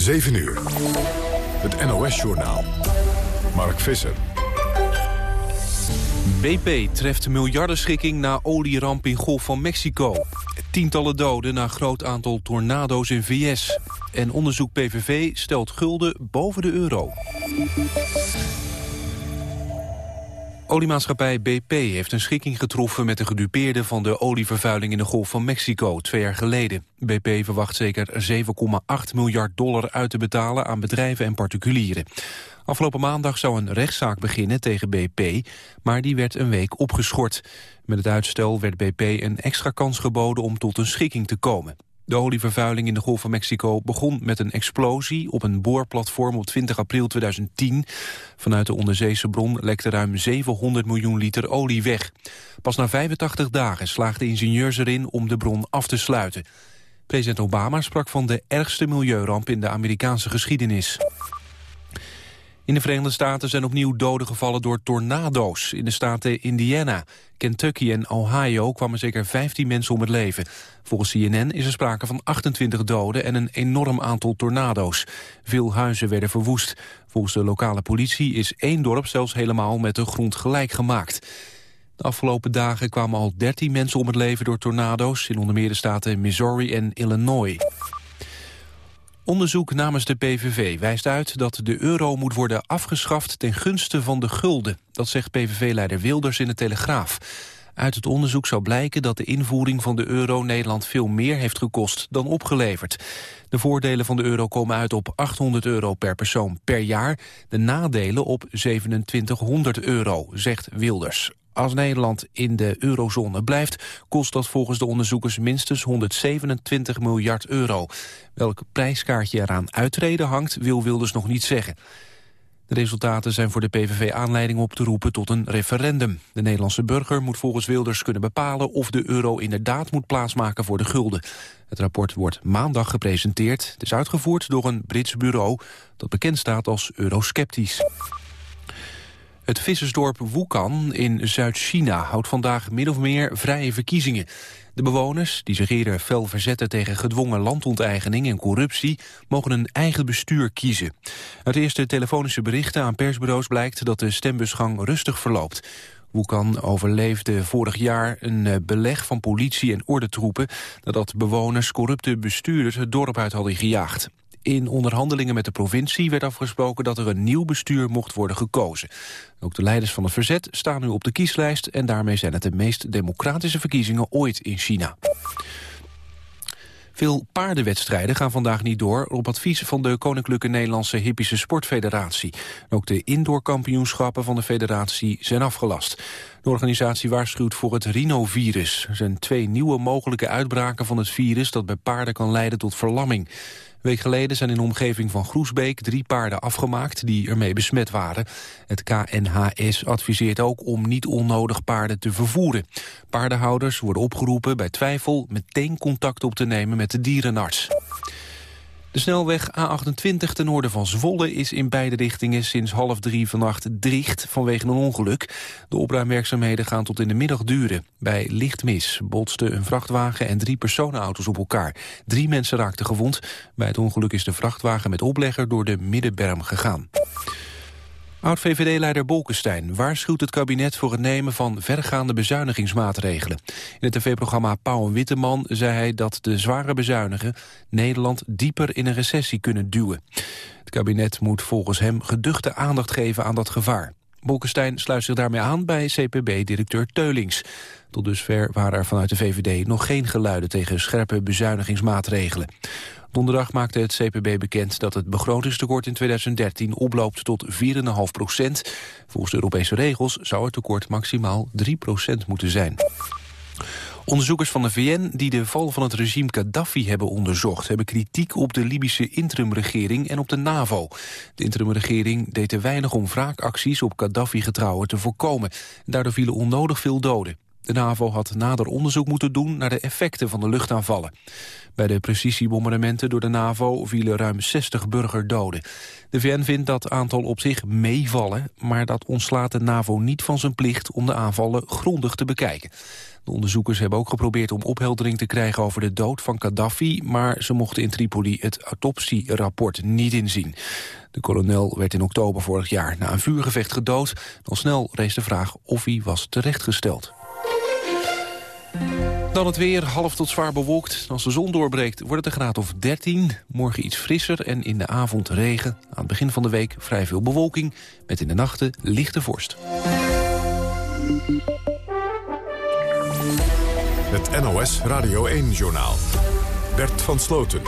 7 uur. Het NOS-journaal. Mark Visser. BP treft miljardenschikking na olieramp in Golf van Mexico. Tientallen doden na groot aantal tornado's in VS. En onderzoek PVV stelt gulden boven de euro. Oliemaatschappij BP heeft een schikking getroffen met de gedupeerden van de olievervuiling in de Golf van Mexico twee jaar geleden. BP verwacht zeker 7,8 miljard dollar uit te betalen aan bedrijven en particulieren. Afgelopen maandag zou een rechtszaak beginnen tegen BP, maar die werd een week opgeschort. Met het uitstel werd BP een extra kans geboden om tot een schikking te komen. De olievervuiling in de Golf van Mexico begon met een explosie op een boorplatform op 20 april 2010. Vanuit de onderzeese bron lekte ruim 700 miljoen liter olie weg. Pas na 85 dagen slaagden ingenieurs erin om de bron af te sluiten. President Obama sprak van de ergste milieuramp in de Amerikaanse geschiedenis. In de Verenigde Staten zijn opnieuw doden gevallen door tornado's. In de staten Indiana, Kentucky en Ohio kwamen zeker 15 mensen om het leven. Volgens CNN is er sprake van 28 doden en een enorm aantal tornado's. Veel huizen werden verwoest. Volgens de lokale politie is één dorp zelfs helemaal met de grond gelijk gemaakt. De afgelopen dagen kwamen al 13 mensen om het leven door tornado's... in onder meer de staten Missouri en Illinois. Onderzoek namens de PVV wijst uit dat de euro moet worden afgeschaft ten gunste van de gulden. Dat zegt PVV-leider Wilders in de Telegraaf. Uit het onderzoek zou blijken dat de invoering van de euro Nederland veel meer heeft gekost dan opgeleverd. De voordelen van de euro komen uit op 800 euro per persoon per jaar. De nadelen op 2700 euro, zegt Wilders. Als Nederland in de eurozone blijft, kost dat volgens de onderzoekers minstens 127 miljard euro. Welk prijskaartje eraan uitreden hangt, wil Wilders nog niet zeggen. De resultaten zijn voor de PVV aanleiding op te roepen tot een referendum. De Nederlandse burger moet volgens Wilders kunnen bepalen of de euro inderdaad moet plaatsmaken voor de gulden. Het rapport wordt maandag gepresenteerd. Het is uitgevoerd door een Brits bureau dat bekend staat als eurosceptisch. Het vissersdorp Wukan in Zuid-China houdt vandaag min of meer vrije verkiezingen. De bewoners, die zich eerder fel verzetten tegen gedwongen landonteigening en corruptie, mogen een eigen bestuur kiezen. Uit eerste telefonische berichten aan persbureaus blijkt dat de stembusgang rustig verloopt. Wukan overleefde vorig jaar een eh, beleg van politie en ordentroepen... nadat bewoners corrupte bestuurders het dorp uit hadden gejaagd. In onderhandelingen met de provincie werd afgesproken dat er een nieuw bestuur mocht worden gekozen. Ook de leiders van het verzet staan nu op de kieslijst... en daarmee zijn het de meest democratische verkiezingen ooit in China. Veel paardenwedstrijden gaan vandaag niet door... op advies van de Koninklijke Nederlandse Hippische Sportfederatie. Ook de indoorkampioenschappen van de federatie zijn afgelast. De organisatie waarschuwt voor het rhinovirus. Er zijn twee nieuwe mogelijke uitbraken van het virus... dat bij paarden kan leiden tot verlamming. Week geleden zijn in de omgeving van Groesbeek drie paarden afgemaakt die ermee besmet waren. Het KNHS adviseert ook om niet onnodig paarden te vervoeren. Paardenhouders worden opgeroepen bij twijfel meteen contact op te nemen met de dierenarts. De snelweg A28 ten noorden van Zwolle is in beide richtingen sinds half drie vannacht dicht vanwege een ongeluk. De opruimwerkzaamheden gaan tot in de middag duren. Bij lichtmis botsten een vrachtwagen en drie personenauto's op elkaar. Drie mensen raakten gewond. Bij het ongeluk is de vrachtwagen met oplegger door de middenberm gegaan. Oud-VVD-leider Bolkestein waarschuwt het kabinet voor het nemen van vergaande bezuinigingsmaatregelen. In het tv-programma Pauw en Witteman zei hij dat de zware bezuinigen Nederland dieper in een recessie kunnen duwen. Het kabinet moet volgens hem geduchte aandacht geven aan dat gevaar. Bolkestein sluit zich daarmee aan bij CPB-directeur Teulings. Tot dusver waren er vanuit de VVD nog geen geluiden tegen scherpe bezuinigingsmaatregelen. Donderdag maakte het CPB bekend dat het begrotingstekort in 2013 oploopt tot 4,5 procent. Volgens de Europese regels zou het tekort maximaal 3 procent moeten zijn. Onderzoekers van de VN die de val van het regime Gaddafi hebben onderzocht... hebben kritiek op de Libische interimregering en op de NAVO. De interimregering deed te weinig om wraakacties op Gaddafi-getrouwen te voorkomen. Daardoor vielen onnodig veel doden. De NAVO had nader onderzoek moeten doen naar de effecten van de luchtaanvallen. Bij de precisiebombardementen door de NAVO vielen ruim 60 burgerdoden. De VN vindt dat aantal op zich meevallen... maar dat ontslaat de NAVO niet van zijn plicht om de aanvallen grondig te bekijken. De onderzoekers hebben ook geprobeerd om opheldering te krijgen over de dood van Gaddafi, maar ze mochten in Tripoli het autopsierapport niet inzien. De kolonel werd in oktober vorig jaar na een vuurgevecht gedood. Al snel rees de vraag of hij was terechtgesteld. Dan het weer, half tot zwaar bewolkt. Als de zon doorbreekt wordt het een graad of 13. Morgen iets frisser en in de avond regen. Aan het begin van de week vrij veel bewolking. Met in de nachten lichte vorst. Het NOS Radio 1-journaal. Bert van Sloten.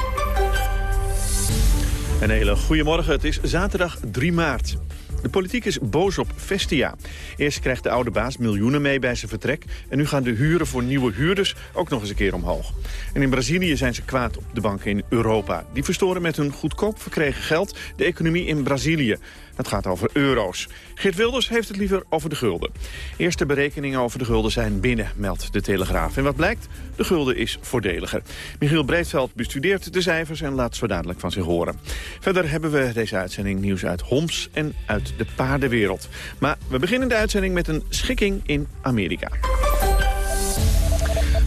Een hele goede morgen. Het is zaterdag 3 maart. De politiek is boos op Vestia. Eerst krijgt de oude baas miljoenen mee bij zijn vertrek... en nu gaan de huren voor nieuwe huurders ook nog eens een keer omhoog. En in Brazilië zijn ze kwaad op de banken in Europa. Die verstoren met hun goedkoop verkregen geld de economie in Brazilië. Het gaat over euro's. Geert Wilders heeft het liever over de gulden. Eerste berekeningen over de gulden zijn binnen, meldt de Telegraaf. En wat blijkt? De gulden is voordeliger. Michiel Breedveld bestudeert de cijfers en laat zo dadelijk van zich horen. Verder hebben we deze uitzending nieuws uit Homs en uit de paardenwereld. Maar we beginnen de uitzending met een schikking in Amerika.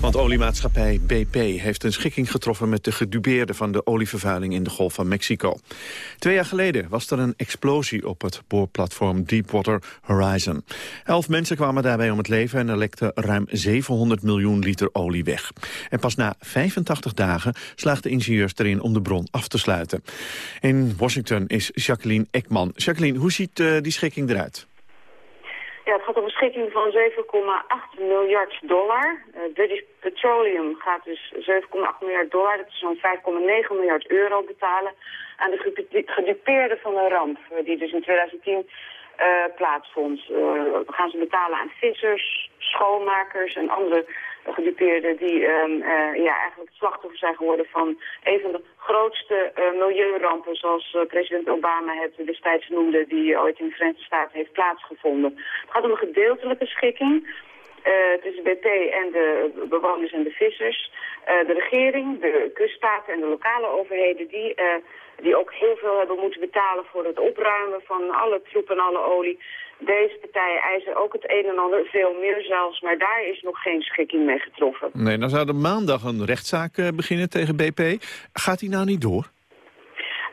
Want oliemaatschappij BP heeft een schikking getroffen met de gedubeerden van de olievervuiling in de Golf van Mexico. Twee jaar geleden was er een explosie op het boorplatform Deepwater Horizon. Elf mensen kwamen daarbij om het leven en er lekte ruim 700 miljoen liter olie weg. En pas na 85 dagen slaagden ingenieurs erin om de bron af te sluiten. In Washington is Jacqueline Ekman. Jacqueline, hoe ziet uh, die schikking eruit? Ja, het gaat om een schikking van 7,8 miljard dollar. Uh, British Petroleum gaat dus 7,8 miljard dollar, dat is zo'n 5,9 miljard euro betalen aan de gedupeerden van de ramp, uh, die dus in 2010 uh, plaatsvond. Uh, gaan ze betalen aan vissers, schoonmakers en andere gedupeerden die um, uh, ja, eigenlijk slachtoffer zijn geworden van een van de grootste uh, milieurampen, zoals uh, president Obama het destijds noemde, die ooit in de Verenigde Staten heeft plaatsgevonden. Het gaat om een gedeeltelijke schikking. Tussen BP en de bewoners en de vissers. De regering, de kuststaten en de lokale overheden... die die ook heel veel hebben moeten betalen voor het opruimen van alle troep en alle olie. Deze partijen eisen ook het een en ander, veel meer zelfs, maar daar is nog geen schikking mee getroffen. Nee, dan zou er maandag een rechtszaak uh, beginnen tegen BP. Gaat die nou niet door?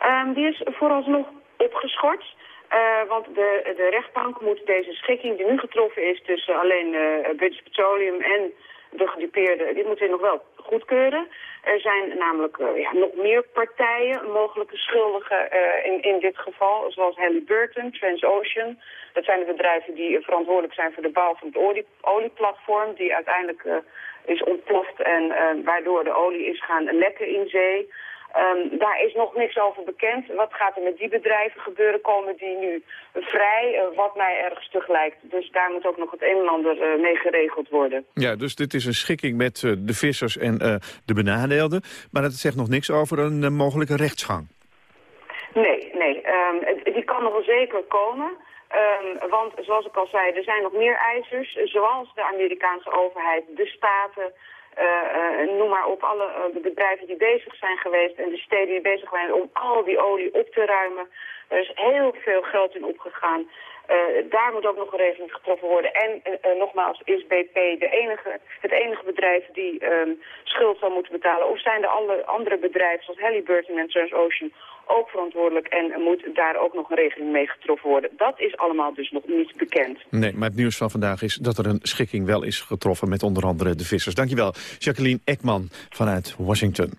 Um, die is vooralsnog opgeschort. Uh, want de, de rechtbank moet deze schikking die nu getroffen is tussen alleen uh, British Petroleum en de gedupeerden, die moeten nog wel goedkeuren. Er zijn namelijk uh, ja, nog meer partijen, mogelijke schuldigen uh, in, in dit geval, zoals Halliburton, Transocean. Dat zijn de bedrijven die verantwoordelijk zijn voor de bouw van het olie, olieplatform, die uiteindelijk uh, is ontploft en waardoor de olie is gaan lekken in zee. Um, daar is nog niks over bekend. Wat gaat er met die bedrijven gebeuren? Komen die nu vrij? Uh, wat mij erg stug lijkt. Dus daar moet ook nog het een en ander uh, mee geregeld worden. Ja, dus dit is een schikking met uh, de vissers en de benadeelden. Maar dat zegt nog niks over een mogelijke rechtsgang. Nee, nee. Um, die kan nog wel zeker komen. Um, want zoals ik al zei, er zijn nog meer eisers. Zoals de Amerikaanse overheid, de staten... Uh, uh, noem maar op, alle uh, de bedrijven die bezig zijn geweest en de steden die bezig zijn om al die olie op te ruimen. Er is heel veel geld in opgegaan. daar moet ook nog een regeling getroffen worden. En nogmaals, is BP de enige, het enige bedrijf die um, schuld zal moeten betalen? Of zijn er alle andere bedrijven zoals Halliburton en Transocean ook verantwoordelijk en moet daar ook nog een regeling mee getroffen worden. Dat is allemaal dus nog niet bekend. Nee, maar het nieuws van vandaag is dat er een schikking wel is getroffen met onder andere de vissers. Dankjewel, Jacqueline Ekman vanuit Washington.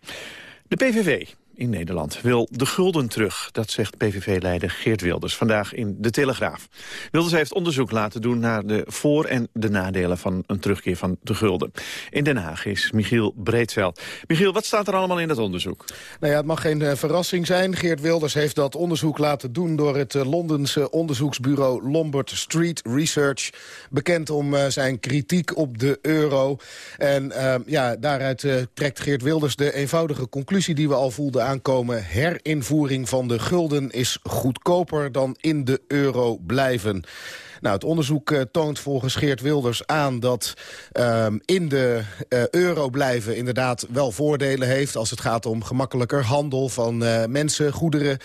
De PVV in Nederland wil de gulden terug. Dat zegt PVV-leider Geert Wilders vandaag in De Telegraaf. Wilders heeft onderzoek laten doen naar de voor- en de nadelen van een terugkeer van de gulden. In Den Haag is Michiel Breedveld. Michiel, wat staat er allemaal in dat onderzoek? Nou ja, het mag geen uh, verrassing zijn. Geert Wilders heeft dat onderzoek laten doen door het uh, Londense onderzoeksbureau Lombard Street Research. Bekend om uh, zijn kritiek op de euro. En ja, daaruit trekt Geert Wilders de eenvoudige conclusie die we al voelden aankomen. Herinvoering van de gulden is goedkoper dan in de euro blijven. Nou, het onderzoek toont volgens Geert Wilders aan dat ehm, in de euro blijven inderdaad wel voordelen heeft... als het gaat om gemakkelijker handel van mensen, goederen.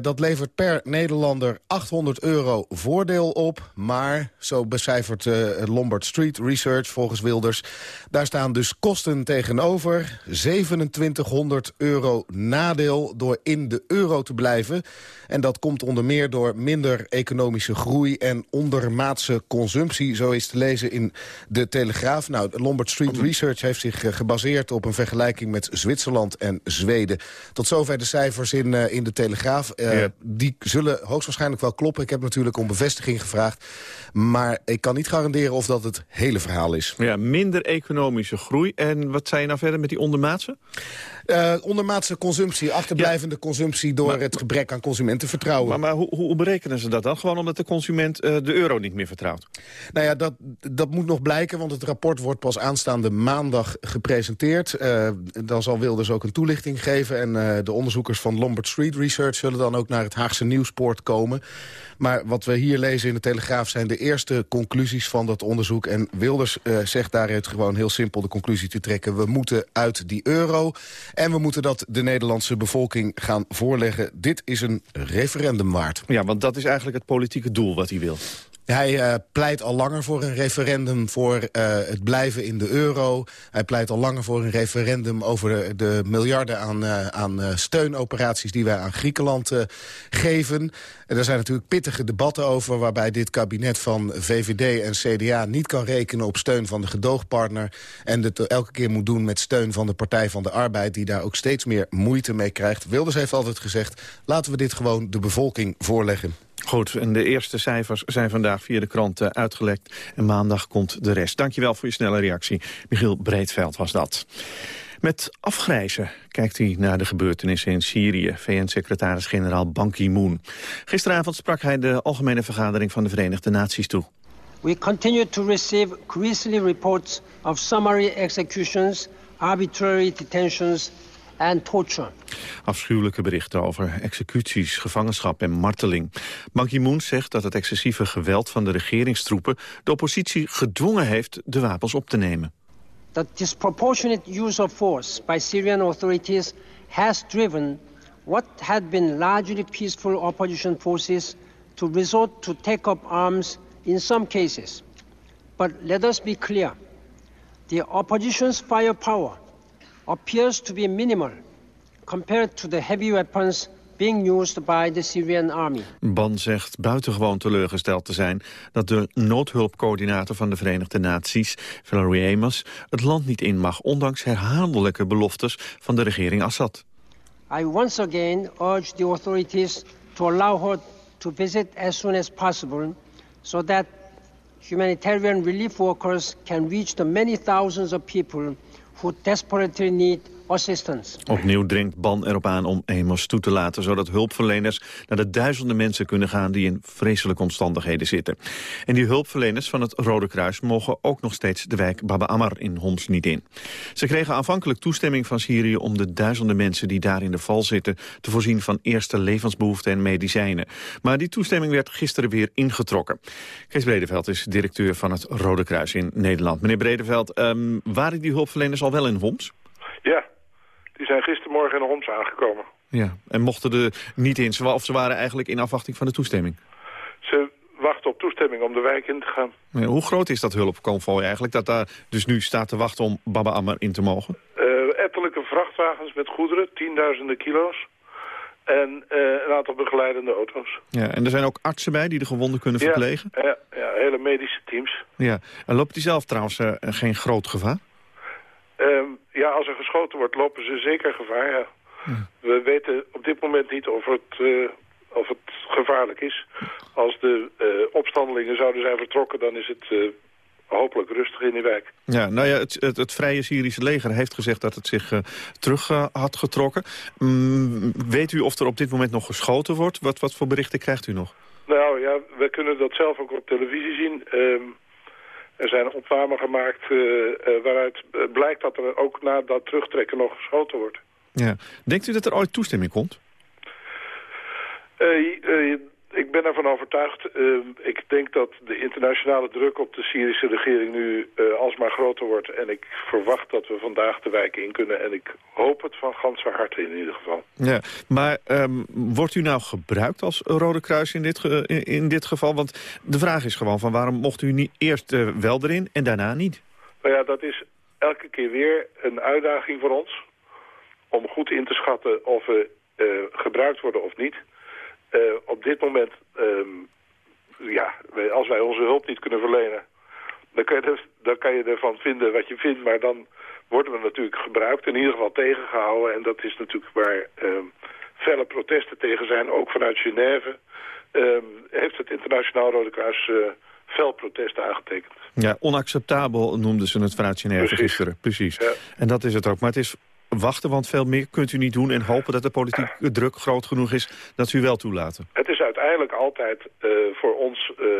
dat levert per Nederlander 800 euro voordeel op. Maar, zo becijfert Lombard Street Research volgens Wilders... daar staan dus kosten tegenover. 2700 euro nadeel door in de euro te blijven. En dat komt onder meer door minder economische groei... en ondermaatse consumptie, zo is te lezen in de Telegraaf. Nou, Lombard Street Research heeft zich eh, gebaseerd op een vergelijking met Zwitserland en Zweden. Tot zover de cijfers in, uh, in de Telegraaf. Uh, Die zullen hoogstwaarschijnlijk wel kloppen. Ik heb natuurlijk om bevestiging gevraagd. Maar ik kan niet garanderen of dat het hele verhaal is. Ja, minder economische groei. En wat zei je nou verder met die ondermaatse? Uh, ondermaatse consumptie, achterblijvende consumptie... door het gebrek aan consumentenvertrouwen. Maar, maar hoe, hoe, berekenen ze dat dan? Gewoon omdat de consument uh, de euro niet meer vertrouwt? Nou ja, dat, dat moet nog blijken, want het rapport wordt pas aanstaande maandag gepresenteerd. Uh, dan zal Wilders ook een toelichting geven. En de onderzoekers van Lombard Street Research zullen dan ook naar het Haagse Nieuwspoort komen. Maar wat we hier lezen in de Telegraaf zijn de eerste conclusies van dat onderzoek. En Wilders uh, zegt daaruit gewoon heel simpel de conclusie te trekken. We moeten uit die euro en we moeten dat de Nederlandse bevolking gaan voorleggen. Dit is een referendum waard. Ja, want dat is eigenlijk het politieke doel wat hij wil. Hij uh, pleit al langer voor een referendum voor uh, het blijven in de euro. Hij pleit al langer voor een referendum over de, de miljarden aan, uh, aan steunoperaties die wij aan Griekenland geven. En er zijn natuurlijk pittige debatten over waarbij dit kabinet van VVD en CDA niet kan rekenen op steun van de gedoogpartner. En het elke keer moet doen met steun van de Partij van de Arbeid die daar ook steeds meer moeite mee krijgt. Wilders heeft altijd gezegd, laten we dit gewoon de bevolking voorleggen. Goed, en de eerste cijfers zijn vandaag via de krant uitgelekt. En maandag komt de rest. Dankjewel voor je snelle reactie. Michiel Breedveld was dat. Met afgrijzen kijkt hij naar de gebeurtenissen in Syrië. VN-secretaris-generaal Ban Ki-moon. Gisteravond sprak hij de Algemene Vergadering van de Verenigde Naties toe. We continue to receive grisly reports of summary executions, arbitrary detentions and torture. Afschuwelijke berichten over executies, gevangenschap en marteling. Ban Ki-moon zegt dat het excessieve geweld van de regeringstroepen... de oppositie gedwongen heeft de wapens op te nemen. The disproportionate use of force by Syrian authorities has driven what had been largely peaceful opposition forces to resort to take up arms in some cases. But let us be clear. The opposition's firepower appears to be minimal compared to the heavy weapons being used by the Syrian army. Ban zegt buitengewoon teleurgesteld te zijn dat de noodhulpcoördinator van de Verenigde Naties, Valerie Amos, het land niet in mag, ondanks herhaaldelijke beloftes van de regering Assad. I once again urge the authorities to allow her to visit as soon as possible so that humanitarian relief workers can reach the many thousands of people who desperately need assistance. Opnieuw dringt Ban erop aan om Emos toe te laten... zodat hulpverleners naar de duizenden mensen kunnen gaan... die in vreselijke omstandigheden zitten. En die hulpverleners van het Rode Kruis... mogen ook nog steeds de wijk Baba Ammar in Homs niet in. Ze kregen aanvankelijk toestemming van Syrië... om de duizenden mensen die daar in de val zitten... te voorzien van eerste levensbehoeften en medicijnen. Maar die toestemming werd gisteren weer ingetrokken. Kees Bredeveld is directeur van het Rode Kruis in Nederland. Meneer Bredeveld, um, waren die hulpverleners al wel in Homs? Ja, die zijn gistermorgen in Homs aangekomen. Ja, en mochten er niet in, of ze waren eigenlijk in afwachting van de toestemming? Ze wachten op toestemming om de wijk in te gaan. Ja, hoe groot is dat hulpconvooi eigenlijk, dat daar dus nu staat te wachten om Baba Ammar in te mogen? Uh, ettelijke vrachtwagens met goederen, tienduizenden kilo's. En uh, een aantal begeleidende auto's. Ja, en er zijn ook artsen bij die de gewonden kunnen verplegen? Ja, ja, hele medische teams. Ja, en loopt die zelf trouwens uh, geen groot gevaar? Uh, ja, als er geschoten wordt, lopen ze zeker gevaar, ja. We weten op dit moment niet of het, uh, of het gevaarlijk is. Als de uh, opstandelingen zouden zijn vertrokken, dan is het uh, hopelijk rustig in die wijk. Ja, nou ja, het, het, het Vrije Syrische leger heeft gezegd dat het zich terug had getrokken. Mm, weet u of er op dit moment nog geschoten wordt? Wat, wat voor berichten krijgt u nog? Nou ja, we kunnen dat zelf ook op televisie zien... Ehm, er zijn opnamen gemaakt uh, uh, waaruit blijkt dat er ook na dat terugtrekken nog geschoten wordt. Ja. Denkt u dat er ooit toestemming komt? Uh, ik ben ervan overtuigd. Uh, ik denk dat de internationale druk op de Syrische regering nu uh, alsmaar groter wordt. En ik verwacht dat we vandaag de wijk in kunnen. En ik hoop het van ganse harte in ieder geval. Ja, maar um, wordt u nou gebruikt als Rode Kruis in dit, in, in, dit geval? Want de vraag is gewoon van waarom mocht u niet eerst uh, wel erin en daarna niet? Nou ja, dat is elke keer weer een uitdaging voor ons. Om goed in te schatten of we gebruikt worden of niet... Uh, op dit moment, um, ja, als wij onze hulp niet kunnen verlenen... Dan kan, je dan kan je ervan vinden wat je vindt, maar dan worden we natuurlijk gebruikt, in ieder geval tegengehouden. En dat is natuurlijk waar um, felle protesten tegen zijn, ook vanuit Genève. Um, heeft het Internationaal Rode Kruis uh, fel protest aangetekend. Ja, onacceptabel noemden ze het vanuit Genève gisteren. Precies. Ja. En dat is het ook. Maar het is wachten, want veel meer kunt u niet doen... en hopen dat de politieke druk groot genoeg is dat u wel toelaten? Het is uiteindelijk altijd uh, voor ons uh, uh,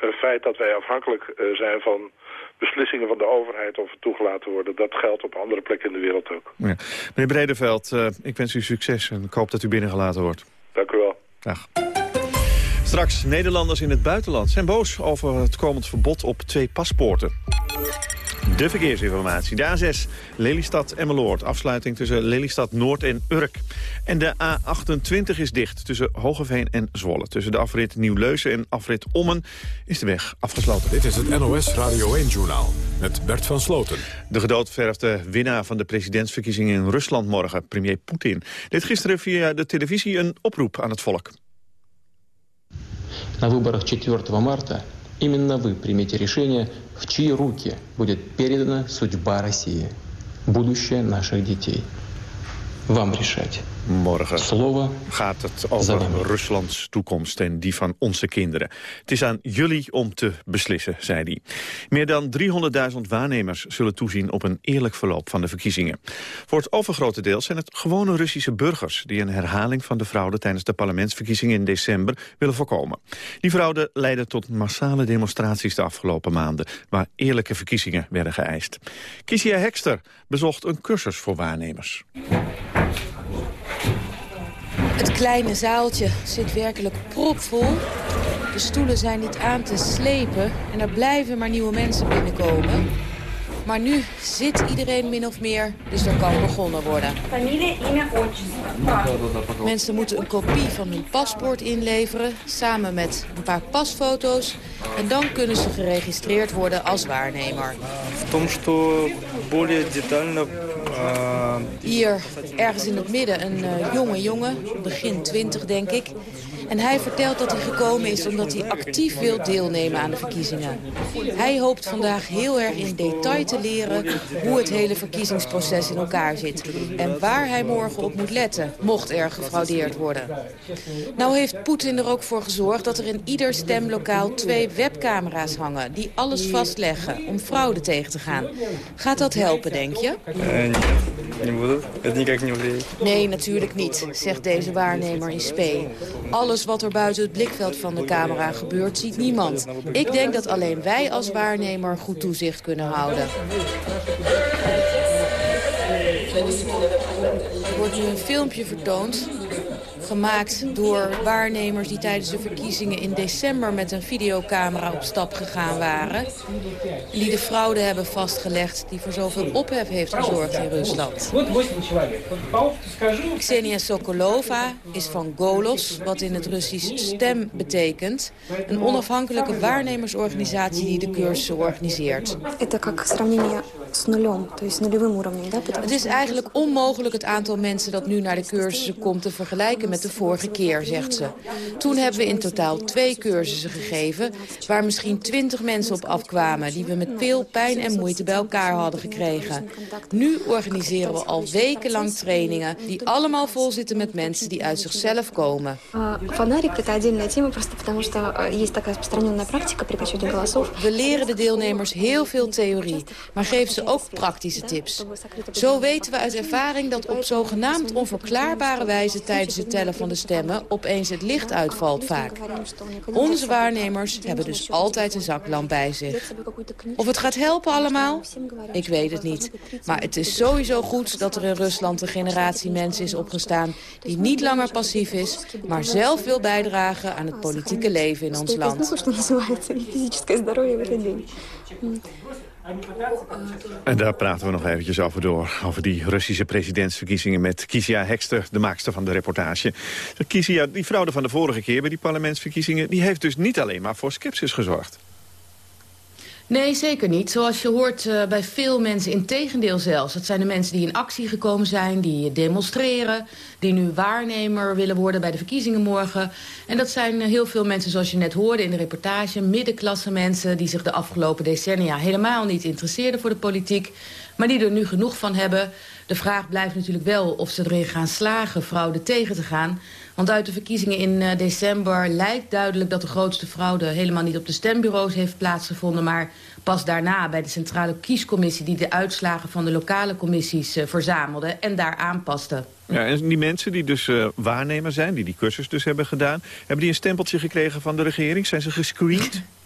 een feit dat wij afhankelijk zijn van beslissingen van de overheid of we toegelaten worden. Dat geldt op andere plekken in de wereld ook. Ja. Meneer Bredeveld, ik wens u succes en ik hoop dat u binnengelaten wordt. Dank u wel. Dag. Straks, Nederlanders in het buitenland zijn boos over het komend verbod op twee paspoorten. De verkeersinformatie. De A6 Lelystad-Emmeloord. Afsluiting tussen Lelystad Noord en Urk. En de A28 is dicht tussen Hogeveen en Zwolle. Tussen de afrit Nieuw-Leusen en afrit Ommen is de weg afgesloten. Dit is het NOS Radio 1-journaal met Bert van Sloten. De gedoodverfde winnaar van de presidentsverkiezingen in Rusland morgen, premier Poetin... deed gisteren via de televisie een oproep aan het volk. На выборах 4 марта Именно вы примете решение, в чьи руки будет передана судьба России, будущее наших детей. Вам решать. Morgen gaat het over Ruslands toekomst en die van onze kinderen. Het is aan jullie om te beslissen, zei hij. Meer dan 300.000 waarnemers zullen toezien op een eerlijk verloop van de verkiezingen. Voor het overgrote deel zijn het gewone Russische burgers... die een herhaling van de fraude tijdens de parlementsverkiezingen in december willen voorkomen. Die fraude leidde tot massale demonstraties de afgelopen maanden... waar eerlijke verkiezingen werden geëist. Kisia Hekster bezocht een cursus voor waarnemers. Het kleine zaaltje zit werkelijk propvol. De stoelen zijn niet aan te slepen en er blijven maar nieuwe mensen binnenkomen. Maar nu zit iedereen min of meer, dus er kan begonnen worden. Mensen moeten een kopie van hun paspoort inleveren, samen met een paar pasfoto's. En dan kunnen ze geregistreerd worden als waarnemer. Hier, ergens in het midden, een uh, jonge jongen, begin twintig denk ik. En hij vertelt dat hij gekomen is omdat hij actief wil deelnemen aan de verkiezingen. Hij hoopt vandaag heel erg in detail te leren hoe het hele verkiezingsproces in elkaar zit. En waar hij morgen op moet letten, mocht er gefraudeerd worden. Nou heeft Poetin er ook voor gezorgd dat er in ieder stemlokaal twee webcamera's hangen... die alles vastleggen om fraude tegen te gaan. Gaat dat helpen, denk je? Nee, natuurlijk niet, zegt deze waarnemer in spe. Alles wat er buiten het blikveld van de camera gebeurt, ziet niemand. Ik denk dat alleen wij als waarnemer goed toezicht kunnen houden. Er wordt nu een filmpje vertoond gemaakt door waarnemers die tijdens de verkiezingen in december met een videocamera op stap gegaan waren. Die de fraude hebben vastgelegd die voor zoveel ophef heeft gezorgd in Rusland. Xenia Sokolova is van Golos, wat in het Russisch stem betekent. Een onafhankelijke waarnemersorganisatie die de cursussen organiseert. Eigenlijk onmogelijk het aantal mensen dat nu naar de cursussen komt te vergelijken met de vorige keer, zegt ze. Toen hebben we in totaal twee cursussen gegeven... waar misschien twintig mensen op afkwamen... die we met veel pijn en moeite bij elkaar hadden gekregen. Nu organiseren we al wekenlang trainingen... die allemaal vol zitten met mensen die uit zichzelf komen. We leren de deelnemers heel veel theorie... maar geven ze ook praktische tips. Zo weten we uit ervaring dat op zogenaamd onverklaarbare wijze tijdens het tellen van de stemmen opeens het licht uitvalt vaak. Onze waarnemers hebben dus altijd een zaklamp bij zich. Of het gaat helpen allemaal? Ik weet het niet. Maar het is sowieso goed dat er in Rusland een generatie mensen is opgestaan... die niet langer passief is, maar zelf wil bijdragen aan het politieke leven in ons land. En daar praten we nog eventjes over door. Over die Russische presidentsverkiezingen met Kisia Hekster, de maakster van de reportage. Kisia, die fraude van de vorige keer bij die parlementsverkiezingen... die heeft dus niet alleen maar voor sceptisch gezorgd. Nee, zeker niet. Zoals je hoort uh, bij veel mensen, in tegendeel zelfs. Het zijn de mensen die in actie gekomen zijn, die demonstreren... die nu waarnemer willen worden bij de verkiezingen morgen. En dat zijn uh, heel veel mensen, zoals je net hoorde in de reportage... middenklasse mensen die zich de afgelopen decennia helemaal niet interesseerden voor de politiek... maar die er nu genoeg van hebben. De vraag blijft natuurlijk wel of ze erin gaan slagen fraude tegen te gaan... Want uit de verkiezingen in uh, december lijkt duidelijk dat de grootste fraude helemaal niet op de stembureaus heeft plaatsgevonden, maar pas daarna bij de Centrale Kiescommissie die de uitslagen van de lokale commissies uh, verzamelde en daar aanpaste. Ja, en die mensen die dus uh, waarnemer zijn, die die cursus dus hebben gedaan, hebben die een stempeltje gekregen van de regering? Zijn ze gescreend?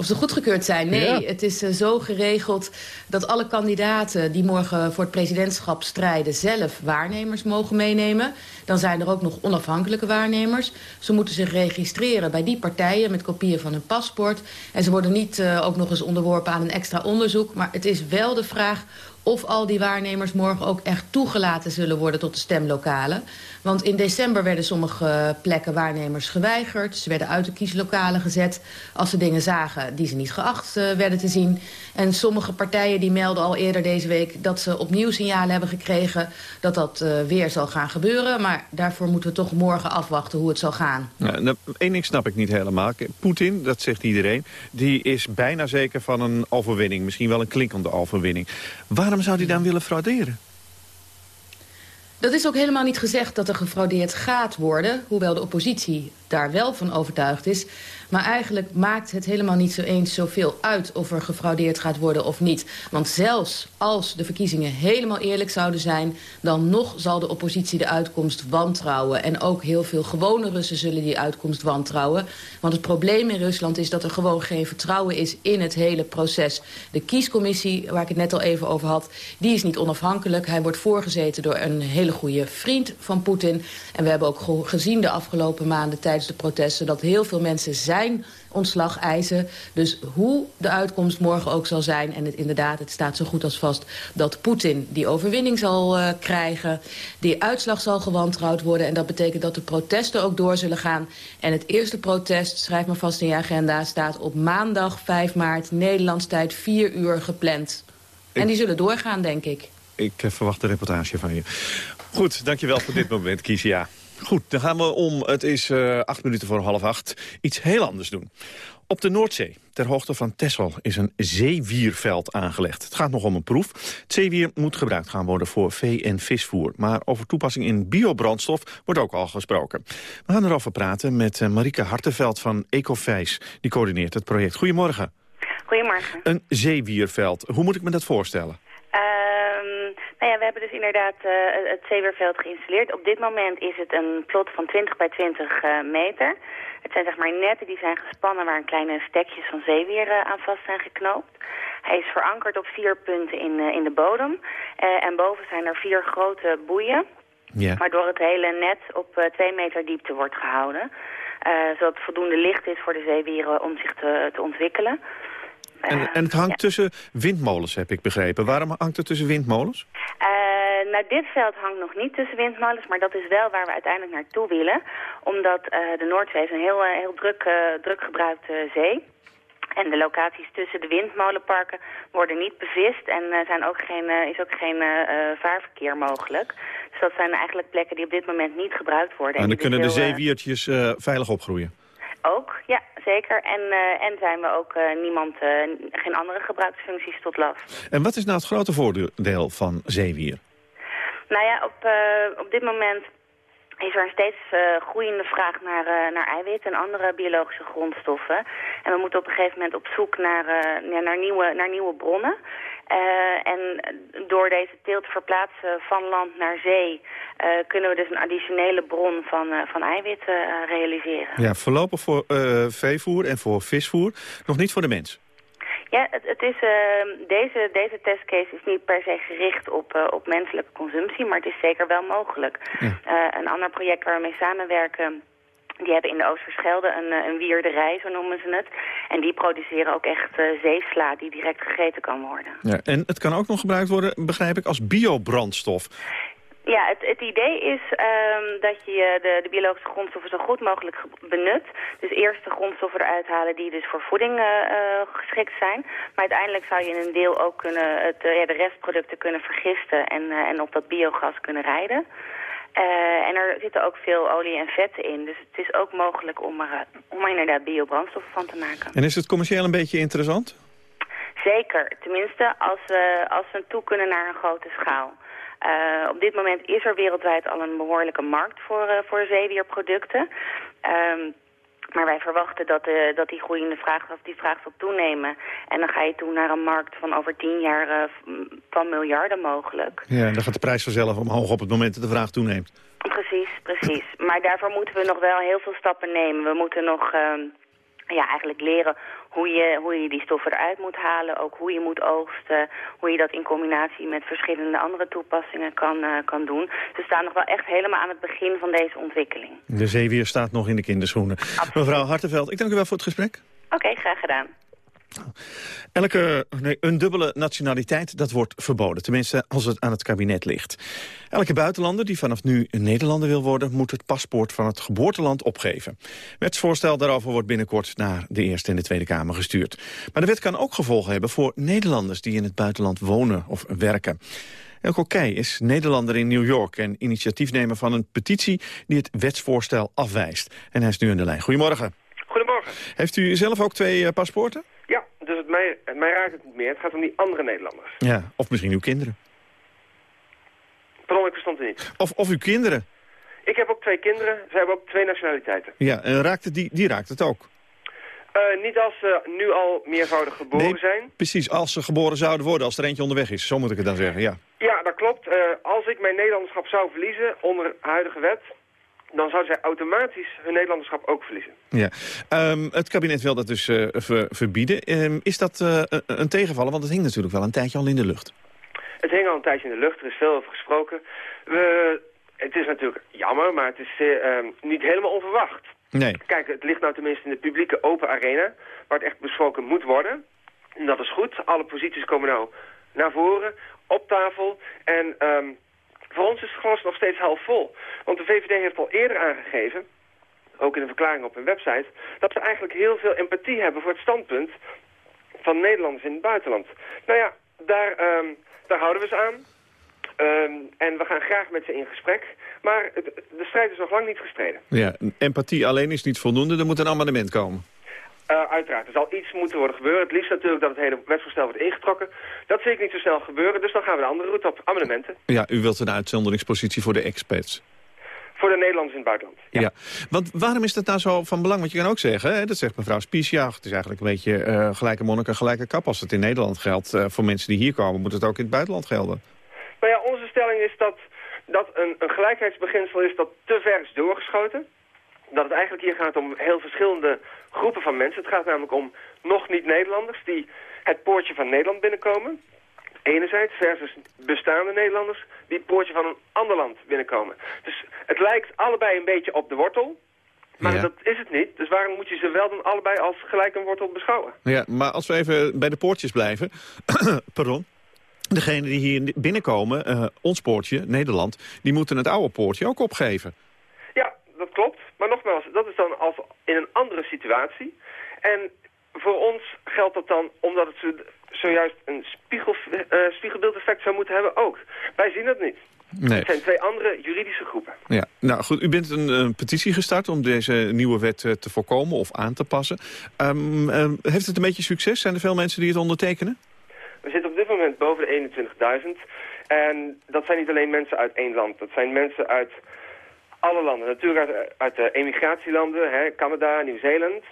of ze goedgekeurd zijn. Nee, het is uh, zo geregeld dat alle kandidaten die morgen voor het presidentschap strijden... zelf waarnemers mogen meenemen. Dan zijn er ook nog onafhankelijke waarnemers. Ze moeten zich registreren bij die partijen met kopieën van hun paspoort. En ze worden niet uh, ook nog eens onderworpen aan een extra onderzoek. Maar het is wel de vraag of al die waarnemers morgen ook echt toegelaten zullen worden tot de stemlokalen. Want in december werden sommige plekken waarnemers geweigerd. Ze werden uit de kieslokalen gezet als ze dingen zagen die ze niet geacht uh, werden te zien. En sommige partijen die melden al eerder deze week dat ze opnieuw signalen hebben gekregen dat dat uh, weer zal gaan gebeuren. Maar daarvoor moeten we toch morgen afwachten hoe het zal gaan. Ja, nou, Eén ding snap ik niet helemaal. Poetin, dat zegt iedereen, die is bijna zeker van een overwinning. Misschien wel een klinkende overwinning. Waarom zou hij dan willen frauderen? Dat is ook helemaal niet gezegd dat er gefraudeerd gaat worden... hoewel de oppositie daar wel van overtuigd is. Maar eigenlijk maakt het helemaal niet zo eens zoveel uit... of er gefraudeerd gaat worden of niet. Want zelfs als de verkiezingen helemaal eerlijk zouden zijn... dan nog zal de oppositie de uitkomst wantrouwen. En ook heel veel gewone Russen zullen die uitkomst wantrouwen. Want het probleem in Rusland is dat er gewoon geen vertrouwen is... in het hele proces. De kiescommissie, waar ik het net al even over had... die is niet onafhankelijk. Hij wordt voorgezeten door een hele goede vriend van Poetin. En we hebben ook gezien de afgelopen maanden... tijdens de protesten... dat heel veel mensen zijn ontslag eisen. Dus hoe de uitkomst morgen ook zal zijn... en het, inderdaad, het staat zo goed als vast dat Poetin die overwinning zal uh, krijgen. Die uitslag zal gewantrouwd worden. En dat betekent dat de protesten ook door zullen gaan. En het eerste protest, schrijf maar vast in je agenda... staat op maandag 5 maart, Nederlands tijd, 4 uur gepland. Ik... En die zullen doorgaan, denk ik. Ik verwacht de reportage van je. Goed, dankjewel voor dit moment, Kisia. Goed, dan gaan we om, het is uh, acht minuten voor half acht, iets heel anders doen. Op de Noordzee, ter hoogte van Texel, is een zeewierveld aangelegd. Het gaat nog om een proef. Het zeewier moet gebruikt gaan worden voor vee- en visvoer. Maar over toepassing in biobrandstof wordt ook al gesproken. We gaan erover praten met uh, Marike Hartenveld van Ecovijs. Die coördineert het project. Goedemorgen. Goedemorgen. Een zeewierveld. Hoe moet ik me dat voorstellen? Nou ja, we hebben dus inderdaad uh, het zeeweerveld geïnstalleerd. Op dit moment is het een plot van 20 bij 20 uh, meter. Het zijn zeg maar netten die zijn gespannen waar een kleine stekjes van zeewier uh, aan vast zijn geknoopt. Hij is verankerd op vier punten in, in de bodem. en boven zijn er vier grote boeien. Yeah. Waardoor het hele net op twee meter diepte wordt gehouden. zodat het voldoende licht is voor de zeewieren om zich te, te ontwikkelen. En, en het hangt ja. tussen windmolens, heb ik begrepen. Waarom hangt het tussen windmolens? Uh, nou, dit veld hangt nog niet tussen windmolens, maar dat is wel waar we uiteindelijk naartoe willen. Omdat uh, de Noordzee is een heel, uh, heel druk, druk gebruikte zee. En de locaties tussen de windmolenparken worden niet bevist en zijn ook geen, is ook geen vaarverkeer mogelijk. Dus dat zijn eigenlijk plekken die op dit moment niet gebruikt worden. En dan kunnen de zeewiertjes veilig opgroeien? Ook, ja, zeker. En, uh, en zijn we ook uh, niemand, uh, geen andere gebruiksfuncties tot last. En wat is nou het grote voordeel van zeewier? Nou ja, op, op dit moment is er een steeds groeiende vraag naar, naar eiwit en andere biologische grondstoffen. En we moeten op een gegeven moment op zoek naar, naar, nieuwe, naar nieuwe bronnen. Uh, en door deze teelt te verplaatsen van land naar zee... Uh, kunnen we dus een additionele bron van, van eiwitten realiseren. Ja, voorlopig voor veevoer en voor visvoer, nog niet voor de mens. Ja, het, het is, uh, deze, deze testcase is niet per se gericht op, op menselijke consumptie, maar het is zeker wel mogelijk. Ja. Een ander project waar we mee samenwerken, die hebben in de Oosterschelde een, een wierderij, zo noemen ze het. En die produceren ook echt zeesla die direct gegeten kan worden. Ja, en het kan ook nog gebruikt worden, begrijp ik, als biobrandstof. Ja, het, het idee is um, dat je de, de, biologische grondstoffen zo goed mogelijk benut. Dus eerst de grondstoffen eruit halen die dus voor voeding uh, geschikt zijn. Maar uiteindelijk zou je in een deel ook kunnen het, uh, ja, de restproducten kunnen vergisten en, en op dat biogas kunnen rijden. En er zitten ook veel olie en vetten in. Dus het is ook mogelijk om er, om er inderdaad biobrandstoffen van te maken. En is het commercieel een beetje interessant? Zeker. Tenminste, als we, als we toe kunnen naar een grote schaal. Uh, op dit moment is er wereldwijd al een behoorlijke markt voor, uh, voor zeewierproducten. Um, maar wij verwachten dat, uh, dat die groeiende vraag, die vraag zal toenemen. En dan ga je toe naar een markt van over tien jaar van miljarden mogelijk. Ja, en dan gaat de prijs vanzelf omhoog op het moment dat de vraag toeneemt. Precies, precies. Maar daarvoor moeten we nog wel heel veel stappen nemen. We moeten nog ehm, ja, eigenlijk leren hoe je, hoe je die stoffen eruit moet halen. Ook hoe je moet oogsten. Hoe je dat in combinatie met verschillende andere toepassingen kan, uh, kan doen. Dus we staan nog wel echt helemaal aan het begin van deze ontwikkeling. De zeewier staat nog in de kinderschoenen. Mevrouw Hartenveld, ik dank u wel voor het gesprek. Oké, graag gedaan. Elke, nee, een dubbele nationaliteit, dat wordt verboden. Tenminste, als het aan het kabinet ligt. Elke buitenlander die vanaf nu een Nederlander wil worden... moet het paspoort van het geboorteland opgeven. Wetsvoorstel daarover wordt binnenkort naar de Eerste en de Tweede Kamer gestuurd. Maar de wet kan ook gevolgen hebben voor Nederlanders... die in het buitenland wonen of werken. Elko Keij is Nederlander in New York... en initiatiefnemer van een petitie die het wetsvoorstel afwijst. En hij is nu aan de lijn. Goedemorgen. Goedemorgen. Heeft u zelf ook twee uh, paspoorten? Dus het mij, mij raakt het niet meer. Het gaat om die andere Nederlanders. Ja, of misschien uw kinderen. Pardon, ik verstond het niet. Of, of uw kinderen. Ik heb ook twee kinderen. Ze hebben ook twee nationaliteiten. Ja, en raakt het die, die raakt het ook? Uh, niet als ze nu al meervoudig geboren nee, zijn. Precies, als ze geboren zouden worden, als er eentje onderweg is. Zo moet ik het dan zeggen, ja. Ja, dat klopt. Uh, als ik mijn Nederlanderschap zou verliezen onder huidige wet dan zou zij automatisch hun Nederlanderschap ook verliezen. Ja. Um, het kabinet wil dat dus uh, ver, verbieden. Um, is dat uh, een tegenvaller? Want het hing natuurlijk wel een tijdje al in de lucht. Het hing al een tijdje in de lucht. Er is veel over gesproken. We, het is natuurlijk jammer, maar het is uh, niet helemaal onverwacht. Nee. Kijk, het ligt nou tenminste in de publieke open arena... waar het echt besproken moet worden. En dat is goed. Alle posities komen nou naar voren, op tafel. En... Um, voor ons is het glas nog steeds half vol. Want de VVD heeft al eerder aangegeven, ook in een verklaring op hun website... dat ze eigenlijk heel veel empathie hebben voor het standpunt van Nederlanders in het buitenland. Nou ja, daar, um, daar houden we ze aan. Um, en we gaan graag met ze in gesprek. Maar de strijd is nog lang niet gestreden. Ja, empathie alleen is niet voldoende. Er moet een amendement komen. Uh, uiteraard, er zal iets moeten worden gebeuren. Het liefst natuurlijk dat het hele wetsvoorstel wordt ingetrokken. Dat zie ik niet zo snel gebeuren, dus dan gaan we de andere route op, amendementen. Ja, u wilt een uitzonderingspositie voor de expats. Voor de Nederlanders in het buitenland. Ja. ja. want waarom is dat nou zo van belang? Want je kan ook zeggen, hè, dat zegt mevrouw Spies, ja, het is eigenlijk een beetje uh, gelijke monniken, gelijke kap. Als het in Nederland geldt uh, voor mensen die hier komen, moet het ook in het buitenland gelden. Nou ja, onze stelling is dat dat een, een gelijkheidsbeginsel is dat te ver is doorgeschoten dat het eigenlijk hier gaat om heel verschillende groepen van mensen. Het gaat namelijk om nog niet-Nederlanders die het poortje van Nederland binnenkomen. Enerzijds versus bestaande Nederlanders die het poortje van een ander land binnenkomen. Dus het lijkt allebei een beetje op de wortel. Maar ja. dat is het niet. Dus waarom moet je ze wel dan allebei als gelijk een wortel beschouwen? Ja, maar als we even bij de poortjes blijven... Pardon. Degenen die hier binnenkomen, uh, ons poortje, Nederland... die moeten het oude poortje ook opgeven. Ja, dat klopt. Maar nogmaals, dat is dan als in een andere situatie. En voor ons geldt dat dan omdat het zo, zojuist een spiegel, uh, spiegelbeeldeffect zou moeten hebben ook. Wij zien dat niet. Nee. Het zijn twee andere juridische groepen. Ja, nou goed, u bent een, een petitie gestart om deze nieuwe wet uh, te voorkomen of aan te passen. Um, um, heeft het een beetje succes? Zijn er veel mensen die het ondertekenen? We zitten op dit moment boven de 21.000. En dat zijn niet alleen mensen uit één land. Dat zijn mensen uit alle landen. Natuurlijk uit, uit de emigratielanden, hè, Canada, Nieuw-Zeeland.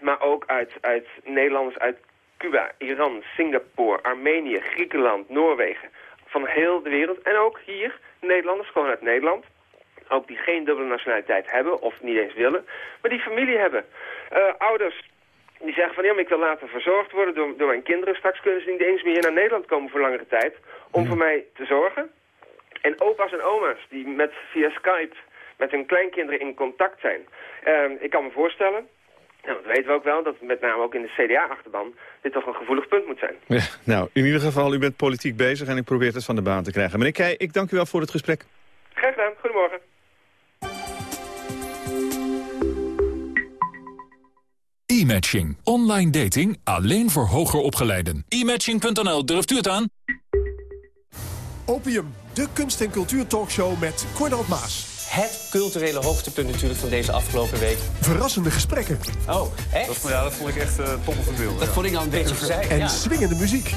maar ook uit, uit Nederlanders uit Cuba, Iran, Singapore, Armenië, Griekenland, Noorwegen. Van heel de wereld. En ook hier, Nederlanders, gewoon uit Nederland. Ook die geen dubbele nationaliteit hebben of niet eens willen. Maar die familie hebben. Uh, ouders die zeggen van ja, maar ik wil later verzorgd worden door, door mijn kinderen. Straks kunnen ze niet eens meer naar Nederland komen voor langere tijd. Om voor mij te zorgen. En opa's en oma's die met, via Skype met hun kleinkinderen in contact zijn. Uh, ik kan me voorstellen nou, dat weten we ook wel, dat met name ook in de CDA-achterban dit toch een gevoelig punt moet zijn. Ja, nou, in ieder geval, u bent politiek bezig en ik probeer het van de baan te krijgen. Meneer Keij, ik dank u wel voor het gesprek. Graag gedaan, goedemorgen. E-matching. Online dating alleen voor hoger opgeleiden. E-matching.nl, durft u het aan? Opium, de kunst- en cultuurtalkshow met Cornald Maas het culturele hoogtepunt natuurlijk van deze afgelopen week. Verrassende gesprekken. Oh, echt? Dat, ja, dat vond ik echt uh, top of beeld. Dat vond ik al een beetje gezegd. En swingende muziek.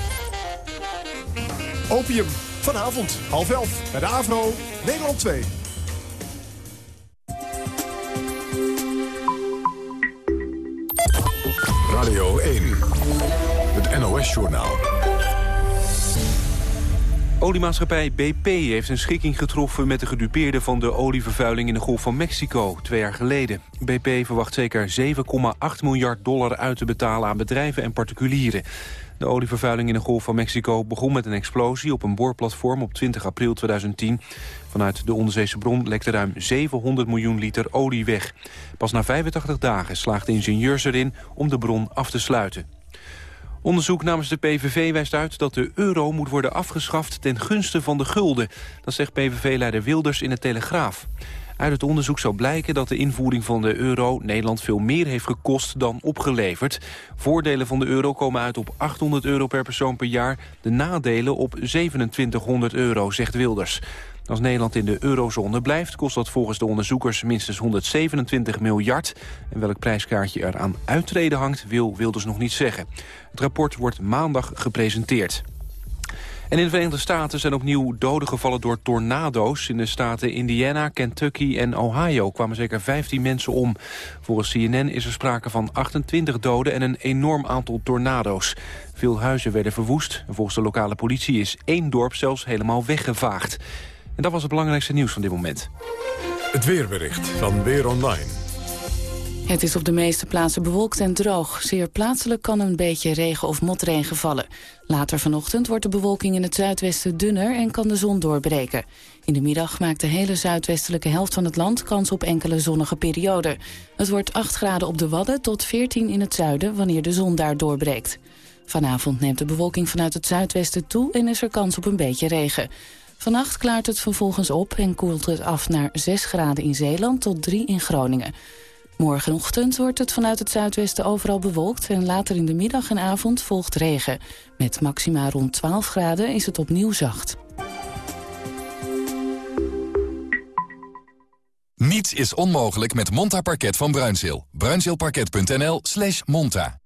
Opium, vanavond, half elf, bij de AVRO, Nederland 2. Radio 1, het NOS-journaal. Oliemaatschappij BP heeft een schikking getroffen met de gedupeerden van de olievervuiling in de Golf van Mexico twee jaar geleden. BP verwacht zeker 7,8 miljard dollar uit te betalen aan bedrijven en particulieren. De olievervuiling in de Golf van Mexico begon met een explosie op een boorplatform op 20 april 2010. Vanuit de onderzeese bron lekte ruim 700 miljoen liter olie weg. Pas na 85 dagen slaagden ingenieurs erin om de bron af te sluiten. Onderzoek namens de PVV wijst uit dat de euro moet worden afgeschaft ten gunste van de gulden. Dat zegt PVV-leider Wilders in de Telegraaf. Uit het onderzoek zou blijken dat de invoering van de euro Nederland veel meer heeft gekost dan opgeleverd. Voordelen van de euro komen uit op 800 euro per persoon per jaar. De nadelen op 2700 euro, zegt Wilders. Als Nederland in de eurozone blijft, kost dat volgens de onderzoekers minstens 127 miljard. En welk prijskaartje er aan uittreden hangt, wil Wilders nog niet zeggen. Het rapport wordt maandag gepresenteerd. En in de Verenigde Staten zijn opnieuw doden gevallen door tornado's. In de staten Indiana, Kentucky en Ohio kwamen zeker 15 mensen om. Volgens CNN is er sprake van 28 doden en een enorm aantal tornado's. Veel huizen werden verwoest. Volgens de lokale politie is één dorp zelfs helemaal weggevaagd. En dat was het belangrijkste nieuws van dit moment. Het weerbericht van Weer Online. Het is op de meeste plaatsen bewolkt en droog. Zeer plaatselijk kan een beetje regen of motregen vallen. Later vanochtend wordt de bewolking in het zuidwesten dunner en kan de zon doorbreken. In de middag maakt de hele zuidwestelijke helft van het land kans op enkele zonnige perioden. Het wordt 8 graden op de Wadden tot 14 in het zuiden wanneer de zon daar doorbreekt. Vanavond neemt de bewolking vanuit het zuidwesten toe en is er kans op een beetje regen. Vannacht klaart het vervolgens op en koelt het af naar 6 graden in Zeeland tot 3 in Groningen. Morgenochtend wordt het vanuit het zuidwesten overal bewolkt... en later in de middag en avond volgt regen. Met maxima rond 12 graden is het opnieuw zacht. Niets is onmogelijk met Monta Parket van Bruinzeel. Bruinzeelparket.nl slash monta.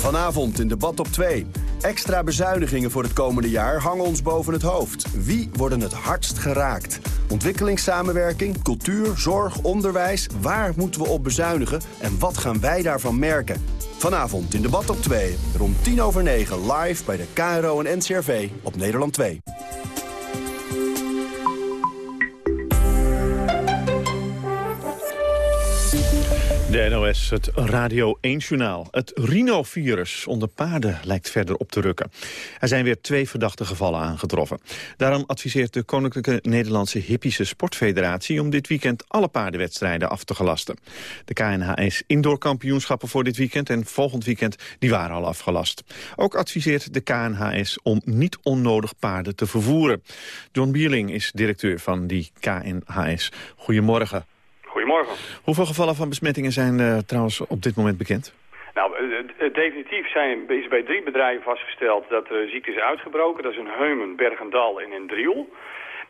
Vanavond in debat op 2. Extra bezuinigingen voor het komende jaar hangen ons boven het hoofd. Wie worden het hardst geraakt? Ontwikkelingssamenwerking, cultuur, zorg, onderwijs. Waar moeten we op bezuinigen en wat gaan wij daarvan merken? Vanavond in debat op 2, rond 10 over 9 live bij de KRO en NCRV op Nederland 2. De NOS, het Radio 1-journaal. Het rhinovirus onder paarden lijkt verder op te rukken. Er zijn weer twee verdachte gevallen aangetroffen. Daarom adviseert de Koninklijke Nederlandse Hippische Sportfederatie... om dit weekend alle paardenwedstrijden af te gelasten. De KNHS indoorkampioenschappen voor dit weekend en volgend weekend... die waren al afgelast. Ook adviseert de KNHS om niet onnodig paarden te vervoeren. John Bierling is directeur van die KNHS. Goedemorgen. Goedemorgen. Hoeveel gevallen van besmettingen zijn uh, trouwens op dit moment bekend? Nou, uh, definitief zijn, is bij drie bedrijven vastgesteld dat er ziekte is uitgebroken. Dat is in Heumen, Bergendal en in Driel.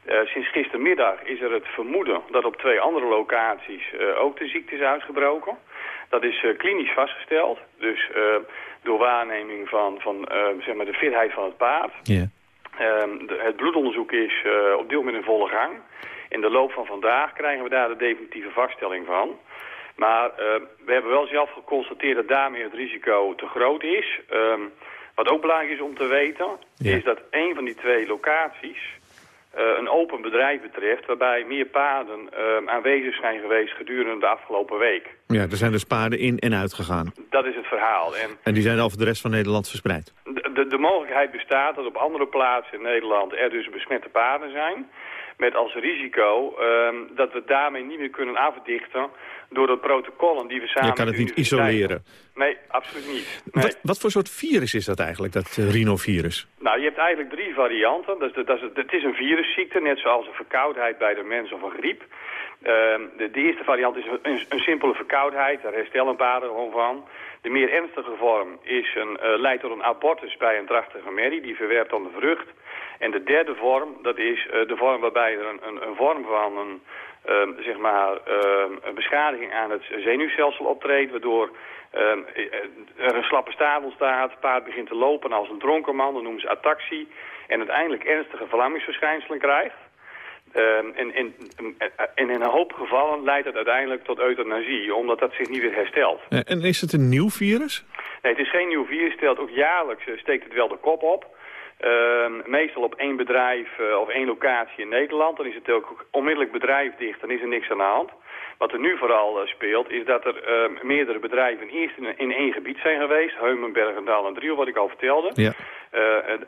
Uh, sinds gistermiddag is er het vermoeden dat op twee andere locaties ook de ziekte is uitgebroken. Dat is klinisch vastgesteld, dus door waarneming van, van zeg maar de fitheid van het paard. Yeah. Het bloedonderzoek is op dit moment in volle gang. In de loop van vandaag krijgen we daar de definitieve vaststelling van. Maar uh, we hebben wel zelf geconstateerd dat daarmee het risico te groot is. Um, wat ook belangrijk is om te weten, ja. is dat een van die twee locaties uh, een open bedrijf betreft... waarbij meer paarden uh, aanwezig zijn geweest gedurende de afgelopen week. Ja, er zijn dus paarden in en uit gegaan. Dat is het verhaal. En, en die zijn over de rest van Nederland verspreid? De, de, de mogelijkheid bestaat dat op andere plaatsen in Nederland er dus besmette paarden zijn... Met als risico um, dat we daarmee niet meer kunnen afdichten door de protocollen die we samen... Je kan het niet isoleren. Nee, absoluut niet. Nee. Wat, wat, voor soort virus is dat eigenlijk, dat uh, rhinovirus? Nou, je hebt eigenlijk drie varianten. Dat is, dat is, het is een virusziekte, net zoals een verkoudheid bij de mens of een griep. Uh, de, de, eerste variant is een, een simpele verkoudheid, daar herstellen paarden gewoon van. De meer ernstige vorm is een, uh, leidt tot een abortus bij een drachtige merrie, die verwerpt dan de vrucht. En de derde vorm, dat is uh, de vorm waarbij er een, een, een vorm van een, uh, zeg maar, uh, een beschadiging aan het zenuwstelsel optreedt, waardoor er een slappe staaf ontstaat, het paard begint te lopen als een dronken man, dat noemen ze ataxie, en uiteindelijk ernstige verlammingsverschijnselen krijgt. Um, en, en, en, in een hoop gevallen leidt het uiteindelijk tot euthanasie, omdat dat zich niet weer herstelt. En is het een nieuw virus? Nee, het is geen nieuw virus. Het stelt ook jaarlijks steekt het wel de kop op. Uh, meestal op één bedrijf uh, of één locatie in Nederland. Dan is het ook onmiddellijk bedrijf dicht, dan is er niks aan de hand. Wat er nu vooral uh, speelt, is dat er uh, meerdere bedrijven eerst in, in, één gebied zijn geweest. Heumen, Bergendal en Driel, wat ik al vertelde. Ja.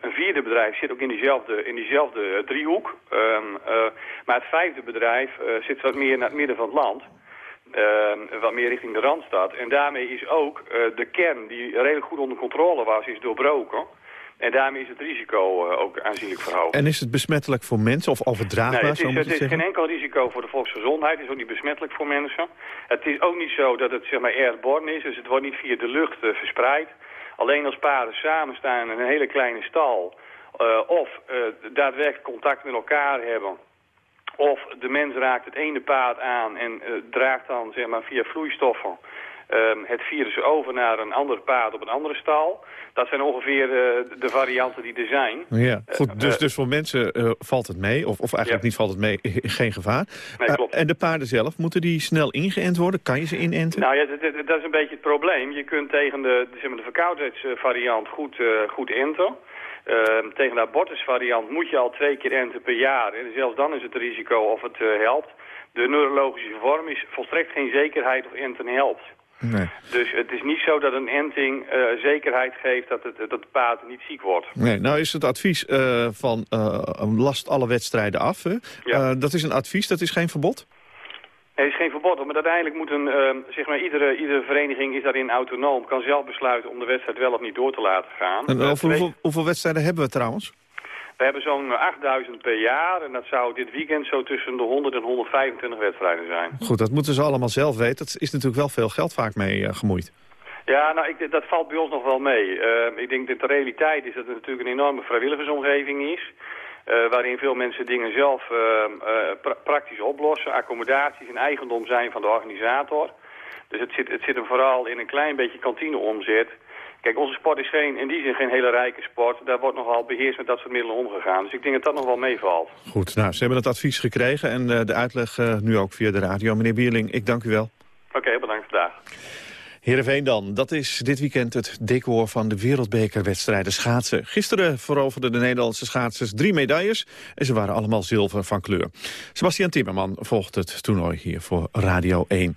een vierde bedrijf zit ook in diezelfde, in diezelfde driehoek. Um, maar het vijfde bedrijf zit wat meer naar het midden van het land. Uh, wat meer richting de Randstad. En daarmee is ook uh, de kern, die redelijk goed onder controle was, is doorbroken. En daarmee is het risico uh, ook aanzienlijk verhoogd. En is het besmettelijk voor mensen of overdraagbaar? Nee, het is, het is geen enkel risico voor de volksgezondheid. Het is ook niet besmettelijk voor mensen. Het is ook niet zo dat het zeg maar airborne is. Dus het wordt niet via de lucht uh, verspreid. Alleen als paarden samen staan in een hele kleine stal... Uh, of daadwerkelijk contact met elkaar hebben... Of de mens raakt het ene paard aan en draagt dan zeg maar, via vloeistoffen uh, het virus over naar een ander paard op een andere stal. Dat zijn ongeveer uh, de varianten die er zijn. Ja, goed. Dus, dus voor mensen valt het mee, of, of eigenlijk ja. niet valt het mee, geen gevaar. Nee, klopt. en de paarden zelf, moeten die snel ingeënt worden? Kan je ze inenten? Nou ja, dat, dat is een beetje het probleem. Je kunt tegen de, zeg maar, de verkoudheidsvariant goed, goed enten. Uh, tegen de abortusvariant moet je al twee keer enten per jaar. En zelfs dan is het risico of het uh, helpt. De neurologische vorm is volstrekt geen zekerheid of enten helpt. Nee. Dus het is niet zo dat een enting uh, zekerheid geeft dat het, dat het paard niet ziek wordt. Nee, nou is het advies uh, van uh, last alle wedstrijden af. Hè? Ja. dat is een advies, dat is geen verbod? Er is geen verbod, maar uiteindelijk moet een, uh, zeg maar, iedere, iedere vereniging is daarin autonoom. Kan zelf besluiten om de wedstrijd wel of niet door te laten gaan. En over hoeveel, hoeveel wedstrijden hebben we trouwens? We hebben zo'n 8000 per jaar en dat zou dit weekend zo tussen de 100 en 125 wedstrijden zijn. Goed, dat moeten ze allemaal zelf weten. Dat is natuurlijk wel veel geld vaak mee uh, gemoeid. Ja, nou, ik, dat valt bij ons nog wel mee. Uh, ik denk dat de realiteit is dat het natuurlijk een enorme vrijwilligersomgeving is. Uh, waarin veel mensen dingen zelf uh, pra praktisch oplossen. Accommodaties en eigendom zijn van de organisator. Dus het zit, het zit hem vooral in een klein beetje kantineomzet. Kijk, onze sport is geen, in die zin geen hele rijke sport. Daar wordt nogal beheerst met dat soort middelen omgegaan. Dus ik denk dat dat nog wel meevalt. Goed, nou, ze hebben het advies gekregen en uh, de uitleg uh, nu ook via de radio. Meneer Bierling, ik dank u wel. Oké, okay, bedankt vandaag. Heerenveen dan. Dat is dit weekend het decor van de wereldbekerwedstrijden schaatsen. Gisteren veroverden de Nederlandse schaatsers drie medailles... en ze waren allemaal zilver van kleur. Sebastian Timmerman volgt het toernooi hier voor Radio 1.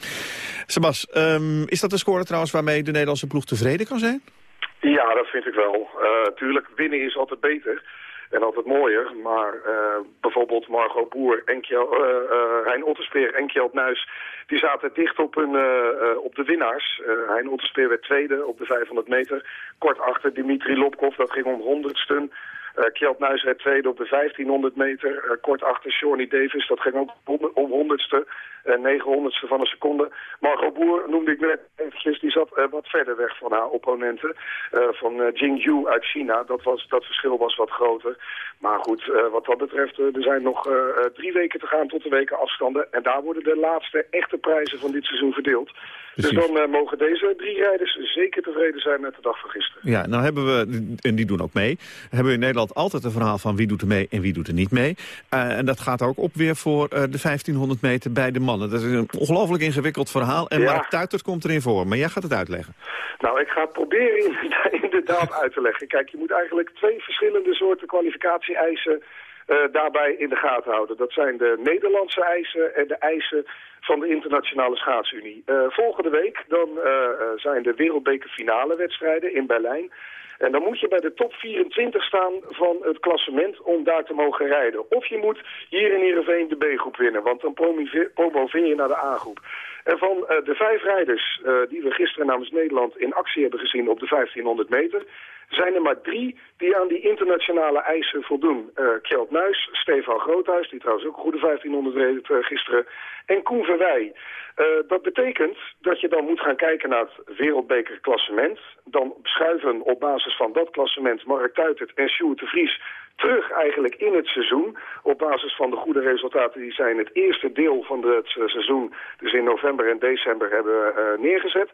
Sebas, um, is dat een score trouwens waarmee de Nederlandse ploeg tevreden kan zijn? Ja, dat vind ik wel. Uh, tuurlijk, winnen is altijd beter en altijd mooier. Maar uh, bijvoorbeeld Margot Boer, Enkjel, uh, uh, Hein Otterspeer en Kjeld Nuis... die zaten dicht op, hun, op de winnaars. hein Otterspeer werd tweede op de 500 meter. Kort achter Dimitri Lopkov, dat ging om honderdsten... Uh, Kjeld Nuis werd tweede op de 1500 meter. Uh, kort achter Shawnee Davis, dat ging ook om honderdste. Uh, 900ste van een seconde. Margot Boer noemde ik net eventjes, die zat wat verder weg van haar opponenten. Van Jingyu uit China. Dat, was, dat verschil was wat groter. Maar goed, wat dat betreft, er zijn nog drie weken te gaan tot de weken afstanden. En daar worden de laatste echte prijzen van dit seizoen verdeeld. Precies. Dus dan mogen deze drie rijders zeker tevreden zijn met de dag van gisteren. Ja, nou hebben we, en die doen ook mee, hebben we in Nederland altijd een verhaal van wie doet er mee en wie doet er niet mee. Uh, en dat gaat ook op weer voor uh, de 1500 meter bij de mannen. Dat is een ongelooflijk ingewikkeld verhaal. En Ja. Mark Tuitert komt erin voor. Maar jij gaat het uitleggen. Nou, ik ga het proberen inderdaad- uit te leggen. Kijk, je moet eigenlijk twee verschillende soorten kwalificatie-eisen eh, daarbij in de gaten houden. Dat zijn de Nederlandse eisen en de eisen van de Internationale Schaatsunie. Eh, volgende week dan eh, eh, zijn de wereldbeker finale wedstrijden in Berlijn. En dan moet je bij de top 24 staan van het klassement om daar te mogen rijden. Of je moet hier in Heerenveen de B-groep winnen, want dan promoveer promoveer je naar de A-groep. En van eh, de vijf rijders eh, die we gisteren namens Nederland in actie hebben gezien op de 1500 meter... zijn er maar drie die aan die internationale eisen voldoen. Eh Kjeld Nuis, Stefan Groothuis, die trouwens ook goede 1500 reed eh, gisteren... en Koen Verwij. Eh, dat betekent dat je dan moet gaan kijken naar het wereldbekerklassement. Dan schuiven op basis van dat klassement Mark Tuitert en Sjoerd de Vries terug eigenlijk in het seizoen. Op basis van de goede resultaten die zij in het eerste deel van het seizoen, dus in november en december, hebben neergezet.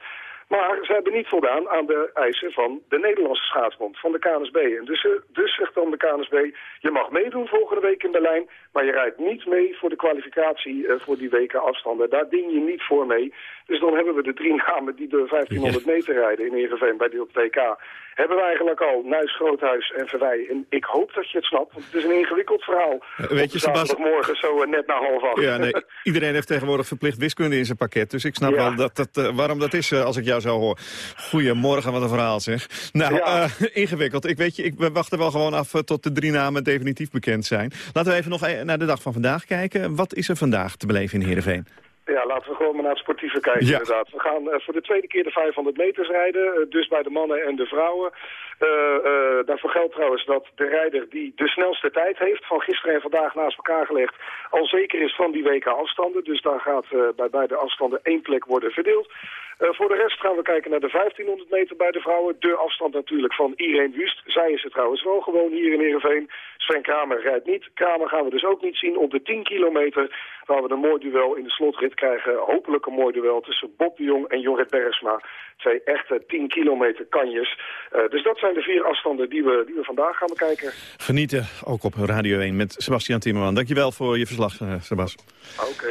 Maar ze hebben niet voldaan aan de eisen van de Nederlandse schaatsbond, van de KNSB. En dus, eh, dus zegt dan de KNSB, je mag meedoen volgende week in Berlijn, maar je rijdt niet mee voor de kwalificatie eh, voor die weken afstanden. Daar ding je niet voor mee. Dus dan hebben we de drie namen die de 1500 meter rijden in Heerenveen bij dit WK. Hebben we eigenlijk al Nuis, Groothuis en Verwij. En ik hoop dat je het snapt, want het is een ingewikkeld verhaal. Eh, weet je, Sebas- morgen zo eh, net na half acht. Ja, nee, iedereen heeft tegenwoordig verplicht wiskunde in zijn pakket. Dus ik snap Ja. wel dat, dat, eh, waarom dat is als ik jou zo hoor. Goedemorgen, wat een verhaal zeg. Nou, Ja. ingewikkeld. Ik weet je, ik, we wachten wel gewoon af tot de drie namen definitief bekend zijn. Laten we even nog e- naar de dag van vandaag kijken. Wat is er vandaag te beleven in Heerenveen? Ja, laten we gewoon maar naar het sportieve kijken Ja. inderdaad. We gaan eh, voor de tweede keer de 500 meters rijden, eh, dus bij de mannen en de vrouwen. Eh, eh, daarvoor geldt trouwens dat de rijder die de snelste tijd heeft, van gisteren en vandaag naast elkaar gelegd, al zeker is van die WK afstanden. Dus daar gaat eh, bij beide afstanden één plek worden verdeeld. Voor de rest gaan we kijken naar de 1500 meter bij de vrouwen. De afstand natuurlijk van Irene Wust. Zij is er trouwens wel gewoon hier in Heerenveen. Sven Kramer rijdt niet. Kramer gaan we dus ook niet zien op de 10 kilometer. Waar we een mooi duel in de slotrit krijgen. Hopelijk een mooi duel tussen Bob de Jong en Jorrit Bergsma. Twee echte 10 kilometer kanjes. Dus dat zijn de vier afstanden die we, die we vandaag gaan bekijken. Genieten, ook op Radio 1 met Sebastian Timmerman. Dankjewel voor je verslag, eh, Sebas. Oké.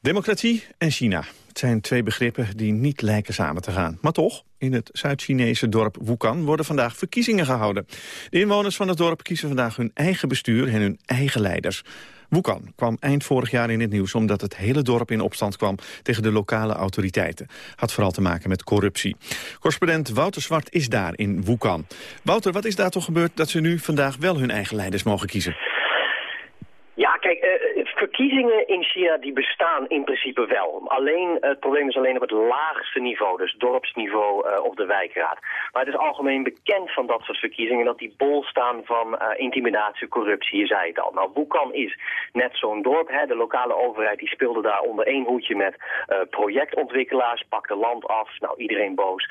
Democratie en China. Het zijn twee begrippen die niet lijken samen te gaan. Maar toch, in het Zuid-Chinese dorp Wukan worden vandaag verkiezingen gehouden. De inwoners van het dorp kiezen vandaag hun eigen bestuur en hun eigen leiders. Wukan kwam eind vorig jaar in het nieuws omdat het hele dorp in opstand kwam tegen de lokale autoriteiten. Had vooral te maken met corruptie. Correspondent Wouter Zwart is daar in Wukan. Wouter, wat is daar toch gebeurd dat ze nu vandaag wel hun eigen leiders mogen kiezen? Ja, kijk, eh, verkiezingen in China die bestaan in principe wel. Alleen, eh, het probleem is alleen op het laagste niveau, dus dorpsniveau eh, of de wijkraad. Maar het is algemeen bekend van dat soort verkiezingen dat die bol staan van eh, intimidatie, corruptie, je zei het al. Nou, Wukan is net zo'n dorp, hè. de lokale overheid die speelde daar onder één hoedje met projectontwikkelaars, pakte land af, nou iedereen boos.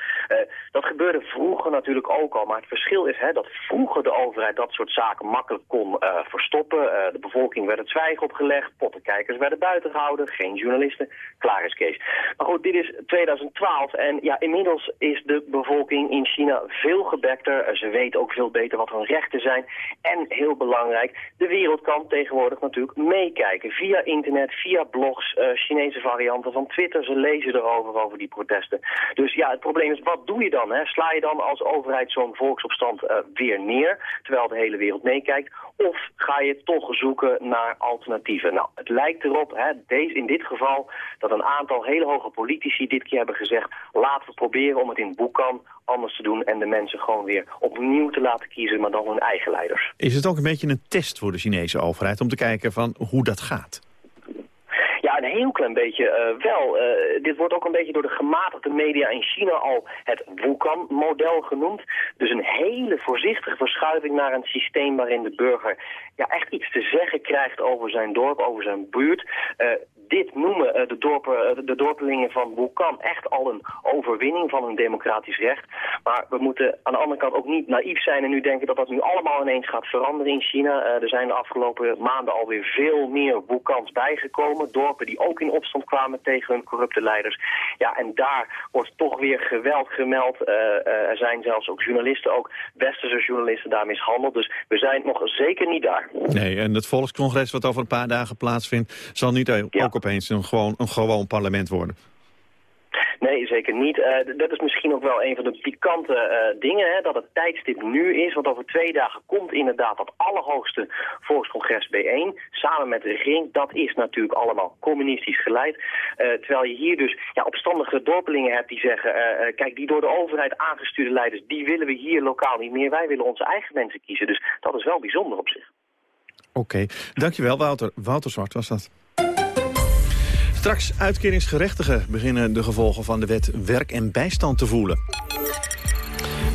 Dat gebeurde vroeger natuurlijk ook al, maar het verschil is hè, dat vroeger de overheid dat soort zaken makkelijk kon verstoppen. De bevolking werd het zwijgen opgelegd, pottenkijkers werden buiten gehouden, geen journalisten, klaar is Kees. Maar goed, dit is 2012 en ja, inmiddels is de bevolking in China veel gebekter. Ze weten ook veel beter wat hun rechten zijn. En heel belangrijk, de wereld kan tegenwoordig natuurlijk meekijken. Via internet, via blogs, eh, Chinese varianten van Twitter. Ze lezen erover, over die protesten. Dus ja, het probleem is, wat doe je dan? Hè? Sla je dan als overheid zo'n volksopstand eh, weer neer, terwijl de hele wereld meekijkt? Of ga je toch zoeken naar alternatieven? Nou, het lijkt erop, hè, deze, in dit geval, dat een aantal hele hoge politici dit keer hebben gezegd... laten we proberen om het in Wuhan anders te doen... en de mensen gewoon weer opnieuw te laten kiezen, maar dan hun eigen leiders. Is het ook een beetje een test voor de Chinese overheid om te kijken van hoe dat gaat? Heel klein beetje eh, wel. Eh, dit wordt ook een beetje door de gematigde media in China al het Wukan-model genoemd. Dus een hele voorzichtige verschuiving naar een systeem waarin de burger ja, echt iets te zeggen krijgt over zijn dorp, over zijn buurt. Eh, dit noemen eh, de, dorpen, eh, de dorpelingen van Wukan echt al een overwinning van een democratisch recht. Maar we moeten aan de andere kant ook niet naïef zijn en nu denken dat dat nu allemaal ineens gaat veranderen in China. er zijn de afgelopen maanden alweer veel meer Wukans bijgekomen. Dorpen die ook in opstand kwamen tegen hun corrupte leiders. Ja, en daar wordt toch weer geweld gemeld. er zijn zelfs ook journalisten, ook westerse journalisten daar mishandeld. Dus we zijn nog zeker niet daar. Nee, en het volkscongres wat over een paar dagen plaatsvindt... zal niet ook opeens een gewoon, een gewoon parlement worden. Nee, zeker niet. Uh, dat is misschien ook wel een van de pikante uh, dingen, hè, dat het tijdstip nu is. Want over twee dagen komt inderdaad dat allerhoogste volkscongres B1, samen met de regering. Dat is natuurlijk allemaal communistisch geleid. Uh, terwijl je hier dus ja, opstandige dorpelingen hebt die zeggen... kijk, die door de overheid aangestuurde leiders, die willen we hier lokaal niet meer. Wij willen onze eigen mensen kiezen. Dus dat is wel bijzonder op zich. Oké, dankjewel Wouter. Wouter Zwart was dat. Straks uitkeringsgerechtigen beginnen de gevolgen van de wet werk en bijstand te voelen.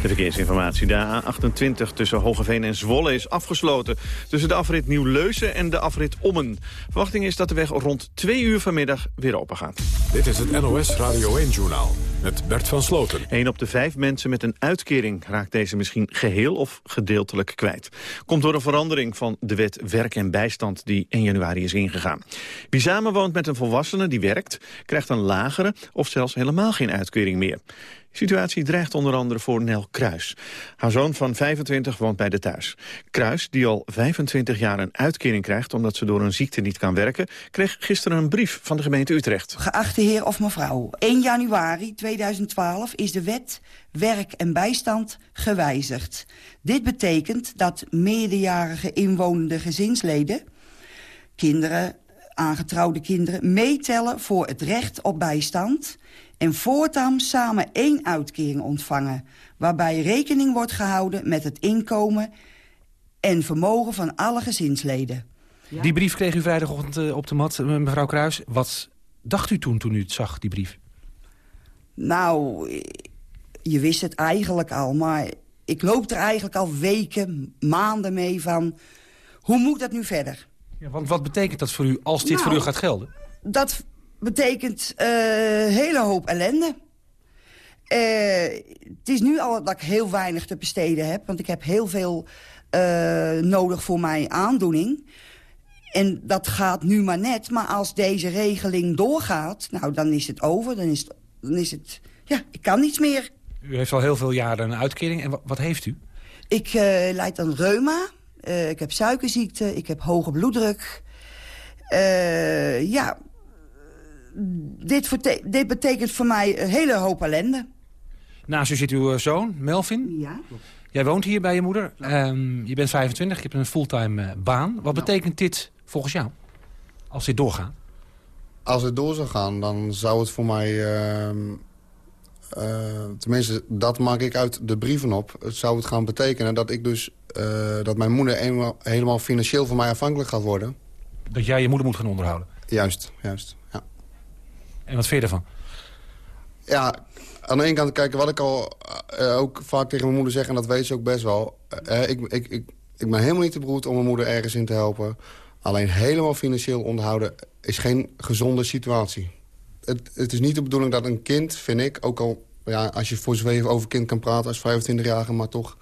De verkeersinformatie. De A28 tussen Hogeveen en Zwolle is afgesloten. Tussen de afrit Nieuw-Leuzen en de afrit Ommen. Verwachting is dat de weg rond twee uur vanmiddag weer open gaat. Dit is het NOS Radio 1-journaal met Bert van Sloten. Een op de vijf mensen met een uitkering raakt deze misschien geheel of gedeeltelijk kwijt. Komt door een verandering van de wet werk en bijstand die 1 januari is ingegaan. Wie samenwoont met een volwassene die werkt, krijgt een lagere of zelfs helemaal geen uitkering meer. De situatie dreigt onder andere voor Nel Kruis. Haar zoon van 25 woont bij de thuis. Kruis, die al 25 jaar een uitkering krijgt... omdat ze door een ziekte niet kan werken... kreeg gisteren een brief van de gemeente Utrecht. Geachte heer of mevrouw, 1 januari 2012 is de wet werk en bijstand gewijzigd. Dit betekent dat meerderjarige inwonende gezinsleden... kinderen, aangetrouwde kinderen, meetellen voor het recht op bijstand en voortaan samen één uitkering ontvangen... waarbij rekening wordt gehouden met het inkomen en vermogen van alle gezinsleden. Die brief kreeg u vrijdagochtend eh, op de mat, eh, mevrouw Kruis. Wat dacht u toen, toen u het zag, die brief? Nou, je wist het eigenlijk al, maar ik loop er eigenlijk al weken, maanden mee van... hoe moet dat nu verder? Ja, want wat betekent dat voor u als dit voor u Nou, gaat gelden? Dat betekent een hele hoop ellende. Eh, het is nu al dat ik heel weinig te besteden heb. Want ik heb heel veel eh, nodig voor mijn aandoening. En dat gaat nu maar net. Maar als deze regeling doorgaat, nou, dan is het over. Dan is het, dan is het ja, ik kan niets meer. U heeft al heel veel jaren een uitkering. En wat, wat heeft u? Ik uh, leid aan reuma. Uh, ik heb suikerziekte. Ik heb hoge bloeddruk. Uh, ja, dit, dit, betekent voor mij een hele hoop ellende. Naast u zit uw zoon, Melvin. Ja. Jij woont hier bij je moeder. Um, je bent 25, je hebt een fulltime uh, baan. Wat ja. betekent dit volgens jou, als dit doorgaat? Als het door zou gaan, dan zou het voor mij... Uh, uh, tenminste, dat maak ik uit de brieven op. Het zou het gaan betekenen dat ik dus... Uh, dat mijn moeder eenmaal, helemaal financieel van mij afhankelijk gaat worden. Dat jij je moeder moet gaan onderhouden? Juist, juist, ja. En wat vind je ervan? Ja, aan de ene kant kijken wat ik al uh, ook vaak tegen mijn moeder zeg... en dat weet ze ook best wel. Ik, ik, ik, ik ben helemaal niet te beroerd om mijn moeder ergens in te helpen. Alleen helemaal financieel onderhouden is geen gezonde situatie. Het, het is niet de bedoeling dat een kind, vind ik... ook al ja, als je voor zover over kind kan praten als 25-jarige... maar toch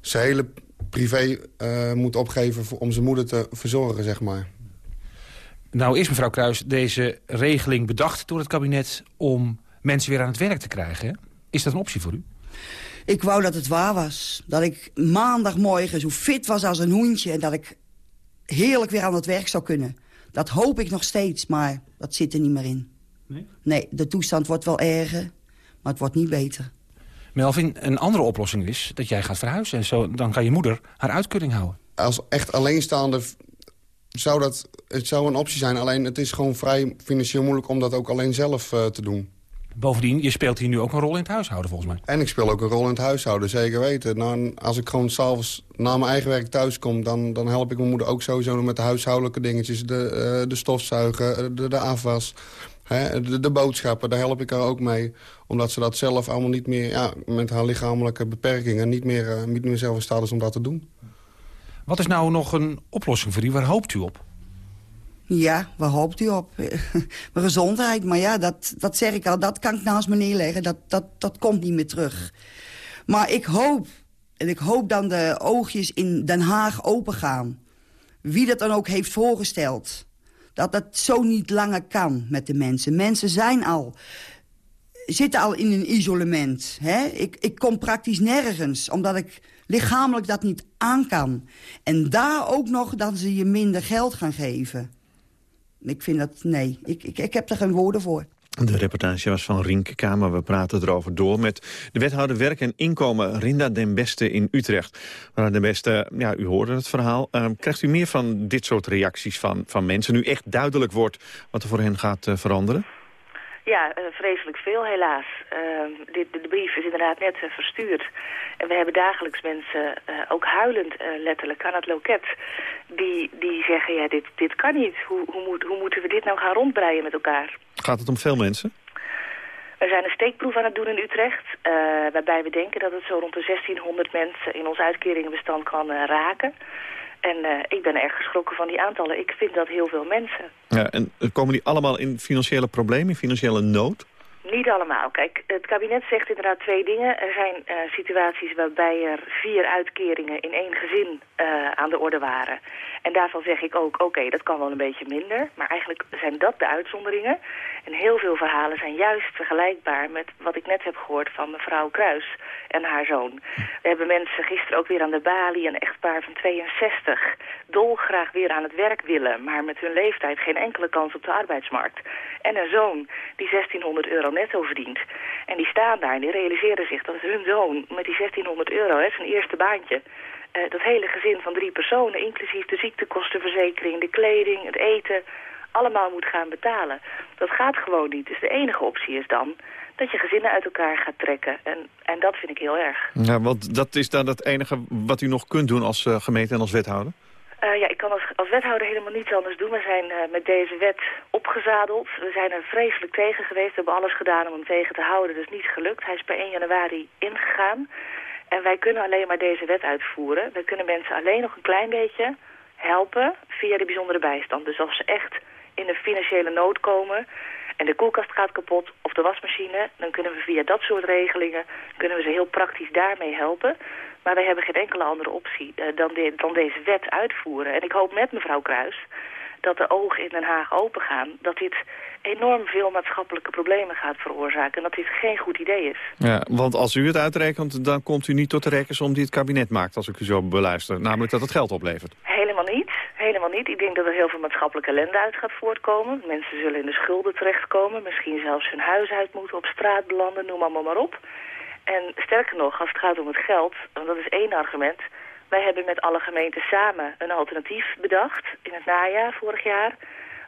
zijn hele privé uh, moet opgeven voor, om zijn moeder te verzorgen, zeg maar. Nou is mevrouw Kruis deze regeling bedacht door het kabinet... om mensen weer aan het werk te krijgen. Hè? Is dat een optie voor u? Ik wou dat het waar was. Dat ik maandagmorgen zo fit was als een hoentje... en dat ik heerlijk weer aan het werk zou kunnen. Dat hoop ik nog steeds, maar dat zit er niet meer in. Nee? Nee, de toestand wordt wel erger, maar het wordt niet beter. Melvin, een andere oplossing is dat jij gaat verhuizen. En zo, dan kan je moeder haar uitkering houden. Als echt alleenstaande zou dat... Het zou een optie zijn, alleen het is gewoon vrij financieel moeilijk... om dat ook alleen zelf uh, te doen. Bovendien, je speelt hier nu ook een rol in het huishouden volgens mij. En ik speel ook een rol in het huishouden, zeker weten. Nou, als ik gewoon s'avonds na mijn eigen werk thuis kom... Dan, dan help ik mijn moeder ook sowieso met de huishoudelijke dingetjes. De, uh, de stofzuigen, de, de afwas, hè, de, de, boodschappen. Daar help ik haar ook mee. Omdat ze dat zelf allemaal niet meer... Ja, met haar lichamelijke beperkingen niet meer, uh, niet meer zelf in staat is om dat te doen. Wat is nou nog een oplossing voor u? Waar hoopt u op? Ja, waar hoopt u op? Mijn gezondheid, maar ja, dat, dat zeg ik al, dat kan ik naast me neerleggen. Dat, dat, dat komt niet meer terug. Maar ik hoop, en ik hoop dan de oogjes in Den Haag opengaan. Wie dat dan ook heeft voorgesteld. Dat dat zo niet langer kan met de mensen. Mensen zijn al, zitten al in een isolement. Hè? Ik, ik kom praktisch nergens, omdat ik lichamelijk dat niet aan kan. En daar ook nog dat ze je minder geld gaan geven. Ik vind dat, nee, ik, ik, ik heb er geen woorden voor. De reportage was van Rienke Kamer. We praten erover door met de wethouder Werk en Inkomen... Rinda den Beste in Utrecht. Maar den Beste, ja, u hoorde het verhaal. Uh, krijgt u meer van dit soort reacties van, van mensen... nu echt duidelijk wordt wat er voor hen gaat uh, veranderen? Ja, uh, vreselijk veel helaas. Uh, dit, de brief is inderdaad net uh, verstuurd. En we hebben dagelijks mensen, uh, ook huilend letterlijk aan het loket... die, die zeggen, ja, dit, dit kan niet. Hoe, hoe, moet, hoe moeten we dit nou gaan rondbreien met elkaar? Gaat het om veel mensen? We zijn een steekproef aan het doen in Utrecht... waarbij we denken dat het zo rond de 1600 mensen in ons uitkeringenbestand kan raken... En uh, ik ben erg geschrokken van die aantallen. Ik vind dat heel veel mensen. Ja, en komen die allemaal in financiële problemen, in financiële nood? Niet allemaal. Kijk, het kabinet zegt inderdaad twee dingen. Er zijn uh, situaties waarbij er vier uitkeringen in één gezin uh, aan de orde waren. En daarvan zeg ik ook, oké, dat kan wel een beetje minder. Maar eigenlijk zijn dat de uitzonderingen. En heel veel verhalen zijn juist vergelijkbaar met wat ik net heb gehoord van mevrouw Kruis en haar zoon. We hebben mensen gisteren ook weer aan de balie, een echtpaar van 62, dolgraag weer aan het werk willen, maar met hun leeftijd geen enkele kans op de arbeidsmarkt. En een zoon die 1600 euro netto verdient. En die staan daar en die realiseren zich dat hun zoon met die 1600 euro, hè, zijn eerste baantje, uh, dat hele gezin van drie personen, inclusief de ziektekostenverzekering, de kleding, het eten, allemaal moet gaan betalen. Dat gaat gewoon niet. Dus de enige optie is dan dat je gezinnen uit elkaar gaat trekken. En, en dat vind ik heel erg. Ja, want dat is dan het enige wat u nog kunt doen als uh, gemeente en als wethouder? Uh, ja, ik kan als, als wethouder helemaal niets anders doen. We zijn uh, met deze wet opgezadeld. We zijn er vreselijk tegen geweest. We hebben alles gedaan om hem tegen te houden. Dat is niet gelukt. Hij is per 1 januari ingegaan. En wij kunnen alleen maar deze wet uitvoeren. We kunnen mensen alleen nog een klein beetje helpen via de bijzondere bijstand. Dus als ze echt in een financiële nood komen en de koelkast gaat kapot of de wasmachine... dan kunnen we via dat soort regelingen kunnen we ze heel praktisch daarmee helpen. Maar wij hebben geen enkele andere optie uh, dan, de, dan deze wet uitvoeren. En ik hoop met mevrouw Kruis dat de ogen in Den Haag opengaan... dat dit enorm veel maatschappelijke problemen gaat veroorzaken... en dat dit geen goed idee is. Ja, want als u het uitrekent, dan komt u niet tot de rekensom die het kabinet maakt... als ik u zo beluister, namelijk dat het geld oplevert. Helemaal niet, helemaal niet. Ik denk dat er heel veel maatschappelijke ellende uit gaat voortkomen. Mensen zullen in de schulden terechtkomen, misschien zelfs hun huis uit moeten... op straat belanden, noem allemaal maar op. En sterker nog, als het gaat om het geld, want dat is één argument... Wij hebben met alle gemeenten samen een alternatief bedacht in het najaar vorig jaar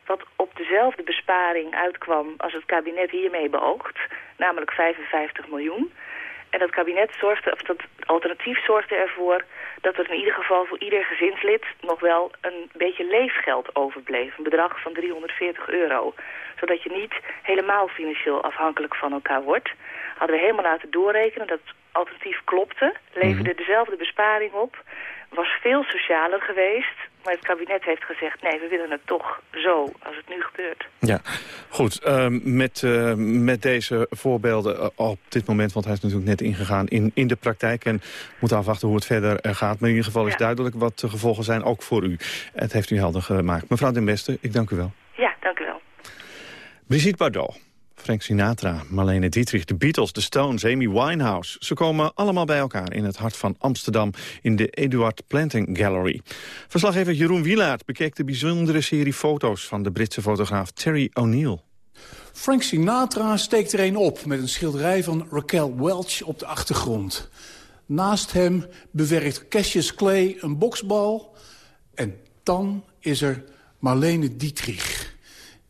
wat op dezelfde besparing uitkwam als het kabinet hiermee beoogt, namelijk 55 miljoen. En dat kabinet zorgde, of dat alternatief zorgde ervoor dat er in ieder geval voor ieder gezinslid nog wel een beetje leefgeld overbleef. Een bedrag van 340 euro. Zodat je niet helemaal financieel afhankelijk van elkaar wordt. Hadden we helemaal laten doorrekenen dat alternatief klopte. Leverde mhm. dezelfde besparing op. Was veel socialer geweest. Maar het kabinet heeft gezegd, nee, we willen het toch zo, als het nu gebeurt. Ja, goed. Uh, met, uh, met deze voorbeelden uh, op dit moment, want hij is natuurlijk net ingegaan in, in de praktijk... en moet afwachten hoe het verder eh, gaat. Maar in ieder geval is duidelijk wat de gevolgen zijn, ook voor u. Het heeft u helder gemaakt. Mevrouw Den Beste, ik dank u wel. Ja, dank u wel. Brigitte Bardot. Frank Sinatra, Marlene Dietrich, de Beatles, de Stones, Amy Winehouse. Ze komen allemaal bij elkaar in het hart van Amsterdam in de Eduard Planting Gallery. Verslaggever Jeroen Wielaert bekeek de bijzondere serie foto's van de Britse fotograaf Terry O'Neill. Frank Sinatra steekt er een op met een schilderij van Raquel Welch op de achtergrond. Naast hem bewerkt Cassius Clay een boksbal. En dan is er Marlene Dietrich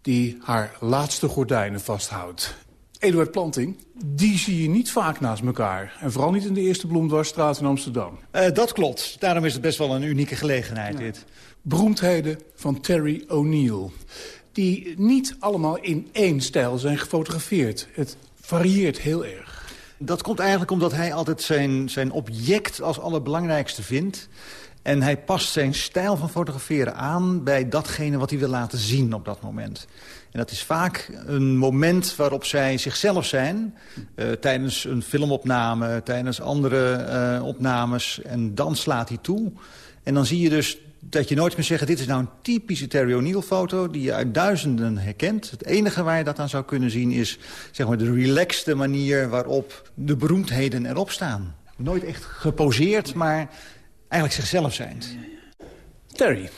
die haar laatste gordijnen vasthoudt. Eduard Planting, die zie je niet vaak naast elkaar. En vooral niet in de Eerste Bloemdwarsstraat in Amsterdam. Uh, dat klopt. Daarom is het best wel een unieke gelegenheid, ja. dit. Beroemdheden van Terry O'Neill. Die niet allemaal in één stijl zijn gefotografeerd. Het varieert heel erg. Dat komt eigenlijk omdat hij altijd zijn, zijn object als allerbelangrijkste vindt. En hij past zijn stijl van fotograferen aan bij datgene wat hij wil laten zien op dat moment. En dat is vaak een moment waarop zij zichzelf zijn... Uh, tijdens een filmopname, tijdens andere uh, opnames. En dan slaat hij toe. En dan zie je dus dat je nooit meer zeggen... dit is nou een typische Terry O'Neill foto die je uit duizenden herkent. Het enige waar je dat aan zou kunnen zien is zeg maar, de relaxte manier... waarop de beroemdheden erop staan. Nooit echt geposeerd, maar eigenlijk zichzelf zijn. Terry,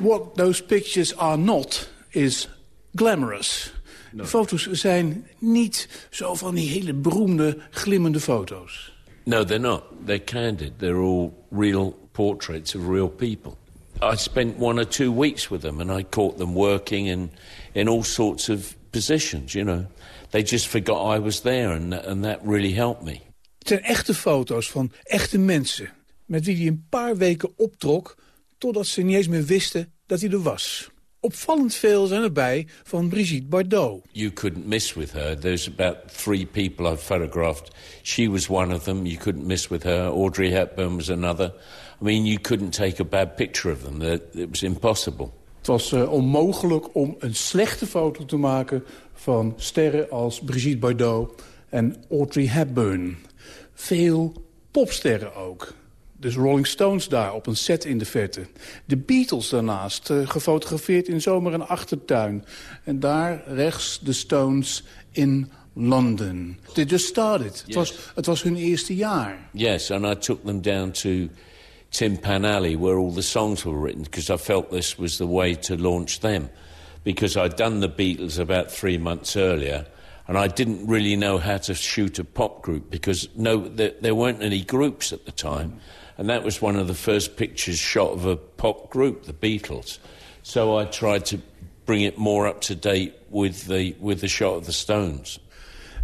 what those pictures are not is glamorous. De foto's zijn niet zo van die hele beroemde, glimmende foto's. No, they're not. They're candid. They're all real portraits of real people. I spent one or two weeks with them and I caught them working in, in all sorts of positions, you know. They just forgot I was there and, and that really helped me. Het zijn echte foto's van echte mensen... met wie hij een paar weken optrok... totdat ze niet eens meer wisten dat hij er was. Opvallend veel zijn erbij van Brigitte Bardot. You couldn't miss with her. There's about three people I've photographed. She was one of them. You couldn't miss with her. Audrey Hepburn was another. I mean, you couldn't take a bad picture of them. It was impossible. Het was uh, onmogelijk om een slechte foto te maken van sterren als Brigitte Bardot en Audrey Hepburn. Veel popsterren ook. Dus Rolling Stones daar op een set in de verte. De Beatles daarnaast, uh, gefotografeerd in zomer een achtertuin. En daar rechts de Stones in London. They just started. Yes. Het, was, het was hun eerste jaar. Yes, and I took them down to Tim Pan Alley... where all the songs were written, because I felt this was the way to launch them. Because I'd done the Beatles about three months earlier... and I didn't really know how to shoot a pop group because no, there, there weren't any groups at the time. And that was one of the first pictures shot of a pop group, the Beatles. So I tried to bring it more up to date with the, with the shot of the Stones.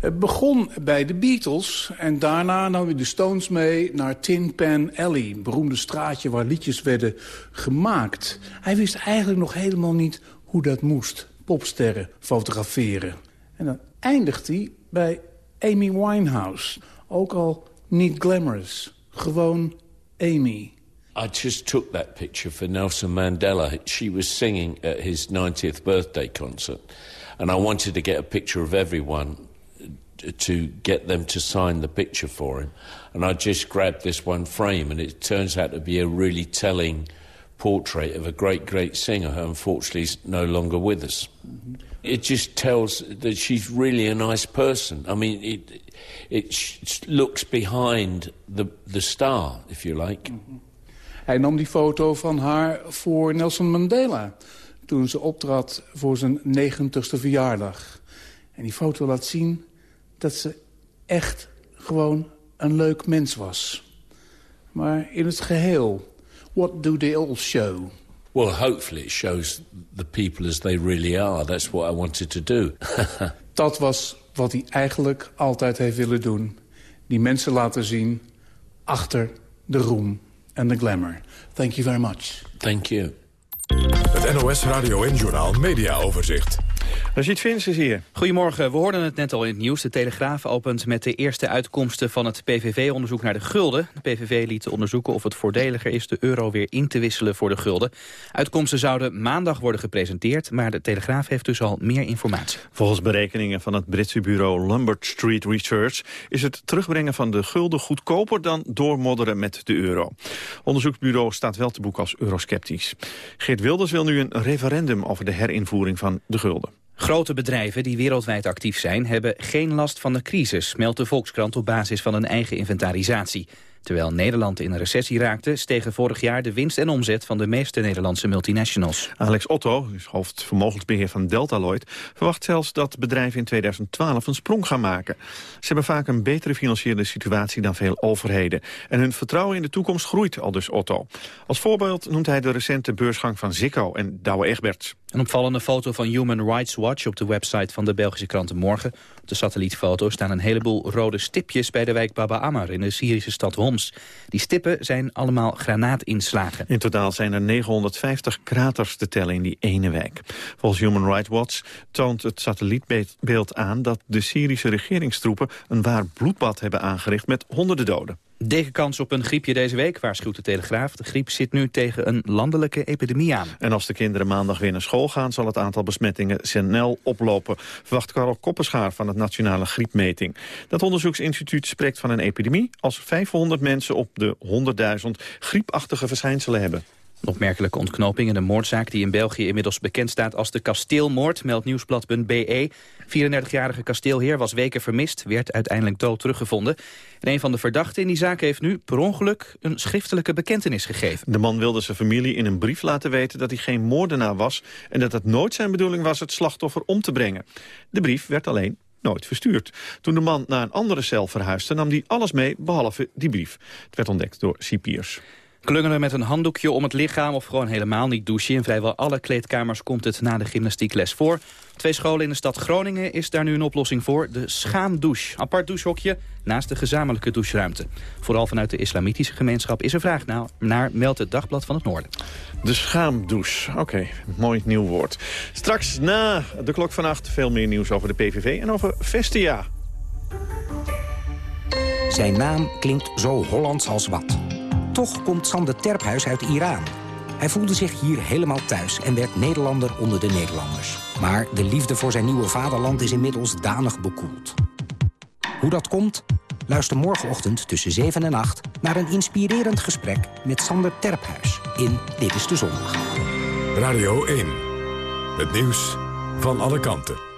Het begon bij de Beatles en daarna nam we de Stones mee naar Tin Pan Alley. Een beroemde straatje waar liedjes werden gemaakt. Hij wist eigenlijk nog helemaal niet hoe dat moest, popsterren fotograferen. En dan eindigt hij bij Amy Winehouse. Ook al niet glamorous, gewoon Amy. I just took that picture for Nelson Mandela. She was singing at his 90th birthday concert. And I wanted to get a picture of everyone to get them to sign the picture for him. And I just grabbed this one frame, and it turns out to be a really telling portrait of a great, great singer who unfortunately is no longer with us. Mm -hmm. It just tells that she's really a nice person. I mean, it, it looks behind the, the star, if you like. Mm -hmm. Hij nam die foto van haar voor Nelson Mandela... toen ze optrad voor zijn 90ste verjaardag. En die foto laat zien dat ze echt gewoon een leuk mens was. Maar in het geheel, what do they all show? Well, hopefully it shows the people as they really are. That's what I wanted to do. dat was wat hij eigenlijk altijd heeft willen doen. Die mensen laten zien achter de roem en de glamour. Thank you very much. Thank you. Het NOS Radio en Journaal Media Overzicht. Rashid Vins is hier. Goedemorgen, we hoorden het net al in het nieuws. De Telegraaf opent met de eerste uitkomsten van het PVV-onderzoek naar de gulden. De PVV liet onderzoeken of het voordeliger is de euro weer in te wisselen voor de gulden. Uitkomsten zouden maandag worden gepresenteerd, maar de Telegraaf heeft dus al meer informatie. Volgens berekeningen van het Britse bureau Lombard Street Research is het terugbrengen van de gulden goedkoper dan doormodderen met de euro. Onderzoeksbureau staat wel te boek als eurosceptisch. Geert Wilders wil nu een referendum over de herinvoering van de gulden. Grote bedrijven die wereldwijd actief zijn... hebben geen last van de crisis, meldt de Volkskrant op basis van een eigen inventarisatie. Terwijl Nederland in een recessie raakte... stegen vorig jaar de winst en omzet van de meeste Nederlandse multinationals. Alex Otto, hoofd vermogensbeheer van Deltaloid... verwacht zelfs dat bedrijven in 2012 een sprong gaan maken. Ze hebben vaak een betere financiële situatie dan veel overheden. En hun vertrouwen in de toekomst groeit, al dus Otto. Als voorbeeld noemt hij de recente beursgang van Zikko en Douwe Egberts. Een opvallende foto van Human Rights Watch op de website van de Belgische krant Morgen. Op de satellietfoto staan een heleboel rode stipjes bij de wijk Baba Ammar in de Syrische stad Die stippen zijn allemaal granaatinslagen. In totaal zijn er 950 kraters te tellen in die ene wijk. Volgens Human Rights Watch toont het satellietbeeld aan dat de Syrische regeringstroepen een waar bloedbad hebben aangericht met honderden doden. Degen kans op een griepje deze week, waarschuwt de Telegraaf. De griep zit nu tegen een landelijke epidemie aan. En als de kinderen maandag weer naar school gaan... zal het aantal besmettingen snel oplopen, verwacht Karel Koppenschaar van het Nationale Griepmeting. Dat onderzoeksinstituut spreekt van een epidemie... als 500 mensen op de 100.000 griepachtige verschijnselen hebben. Opmerkelijke ontknoping in een moordzaak die in België inmiddels bekend staat als de kasteelmoord, meldt nieuwsblad.be. 34-jarige kasteelheer was weken vermist, werd uiteindelijk dood teruggevonden. En een van de verdachten in die zaak heeft nu per ongeluk een schriftelijke bekentenis gegeven. De man wilde zijn familie in een brief laten weten dat hij geen moordenaar was... en dat het nooit zijn bedoeling was het slachtoffer om te brengen. De brief werd alleen nooit verstuurd. Toen de man naar een andere cel verhuisde, nam hij alles mee behalve die brief. Het werd ontdekt door cipiers. Klungelen met een handdoekje om het lichaam of gewoon helemaal niet douchen. In vrijwel alle kleedkamers komt het na de gymnastiekles voor. Twee scholen in de stad Groningen is daar nu een oplossing voor. De schaamdouche. Apart douchehokje naast de gezamenlijke doucheruimte. Vooral vanuit de islamitische gemeenschap is er vraag naar, naar meldt het Dagblad van het Noorden. De schaamdouche. Oké, mooi nieuw woord. Straks na de klok van acht veel meer nieuws over de PVV en over Vestia. Zijn naam klinkt zo Hollands als wat. Toch komt Sander Terphuis uit Iran. Hij voelde zich hier helemaal thuis en werd Nederlander onder de Nederlanders. Maar de liefde voor zijn nieuwe vaderland is inmiddels danig bekoeld. Hoe dat komt? Luister morgenochtend tussen 7 en 8 naar een inspirerend gesprek met Sander Terphuis in Dit is de Zondag. Radio 1. Het nieuws van alle kanten.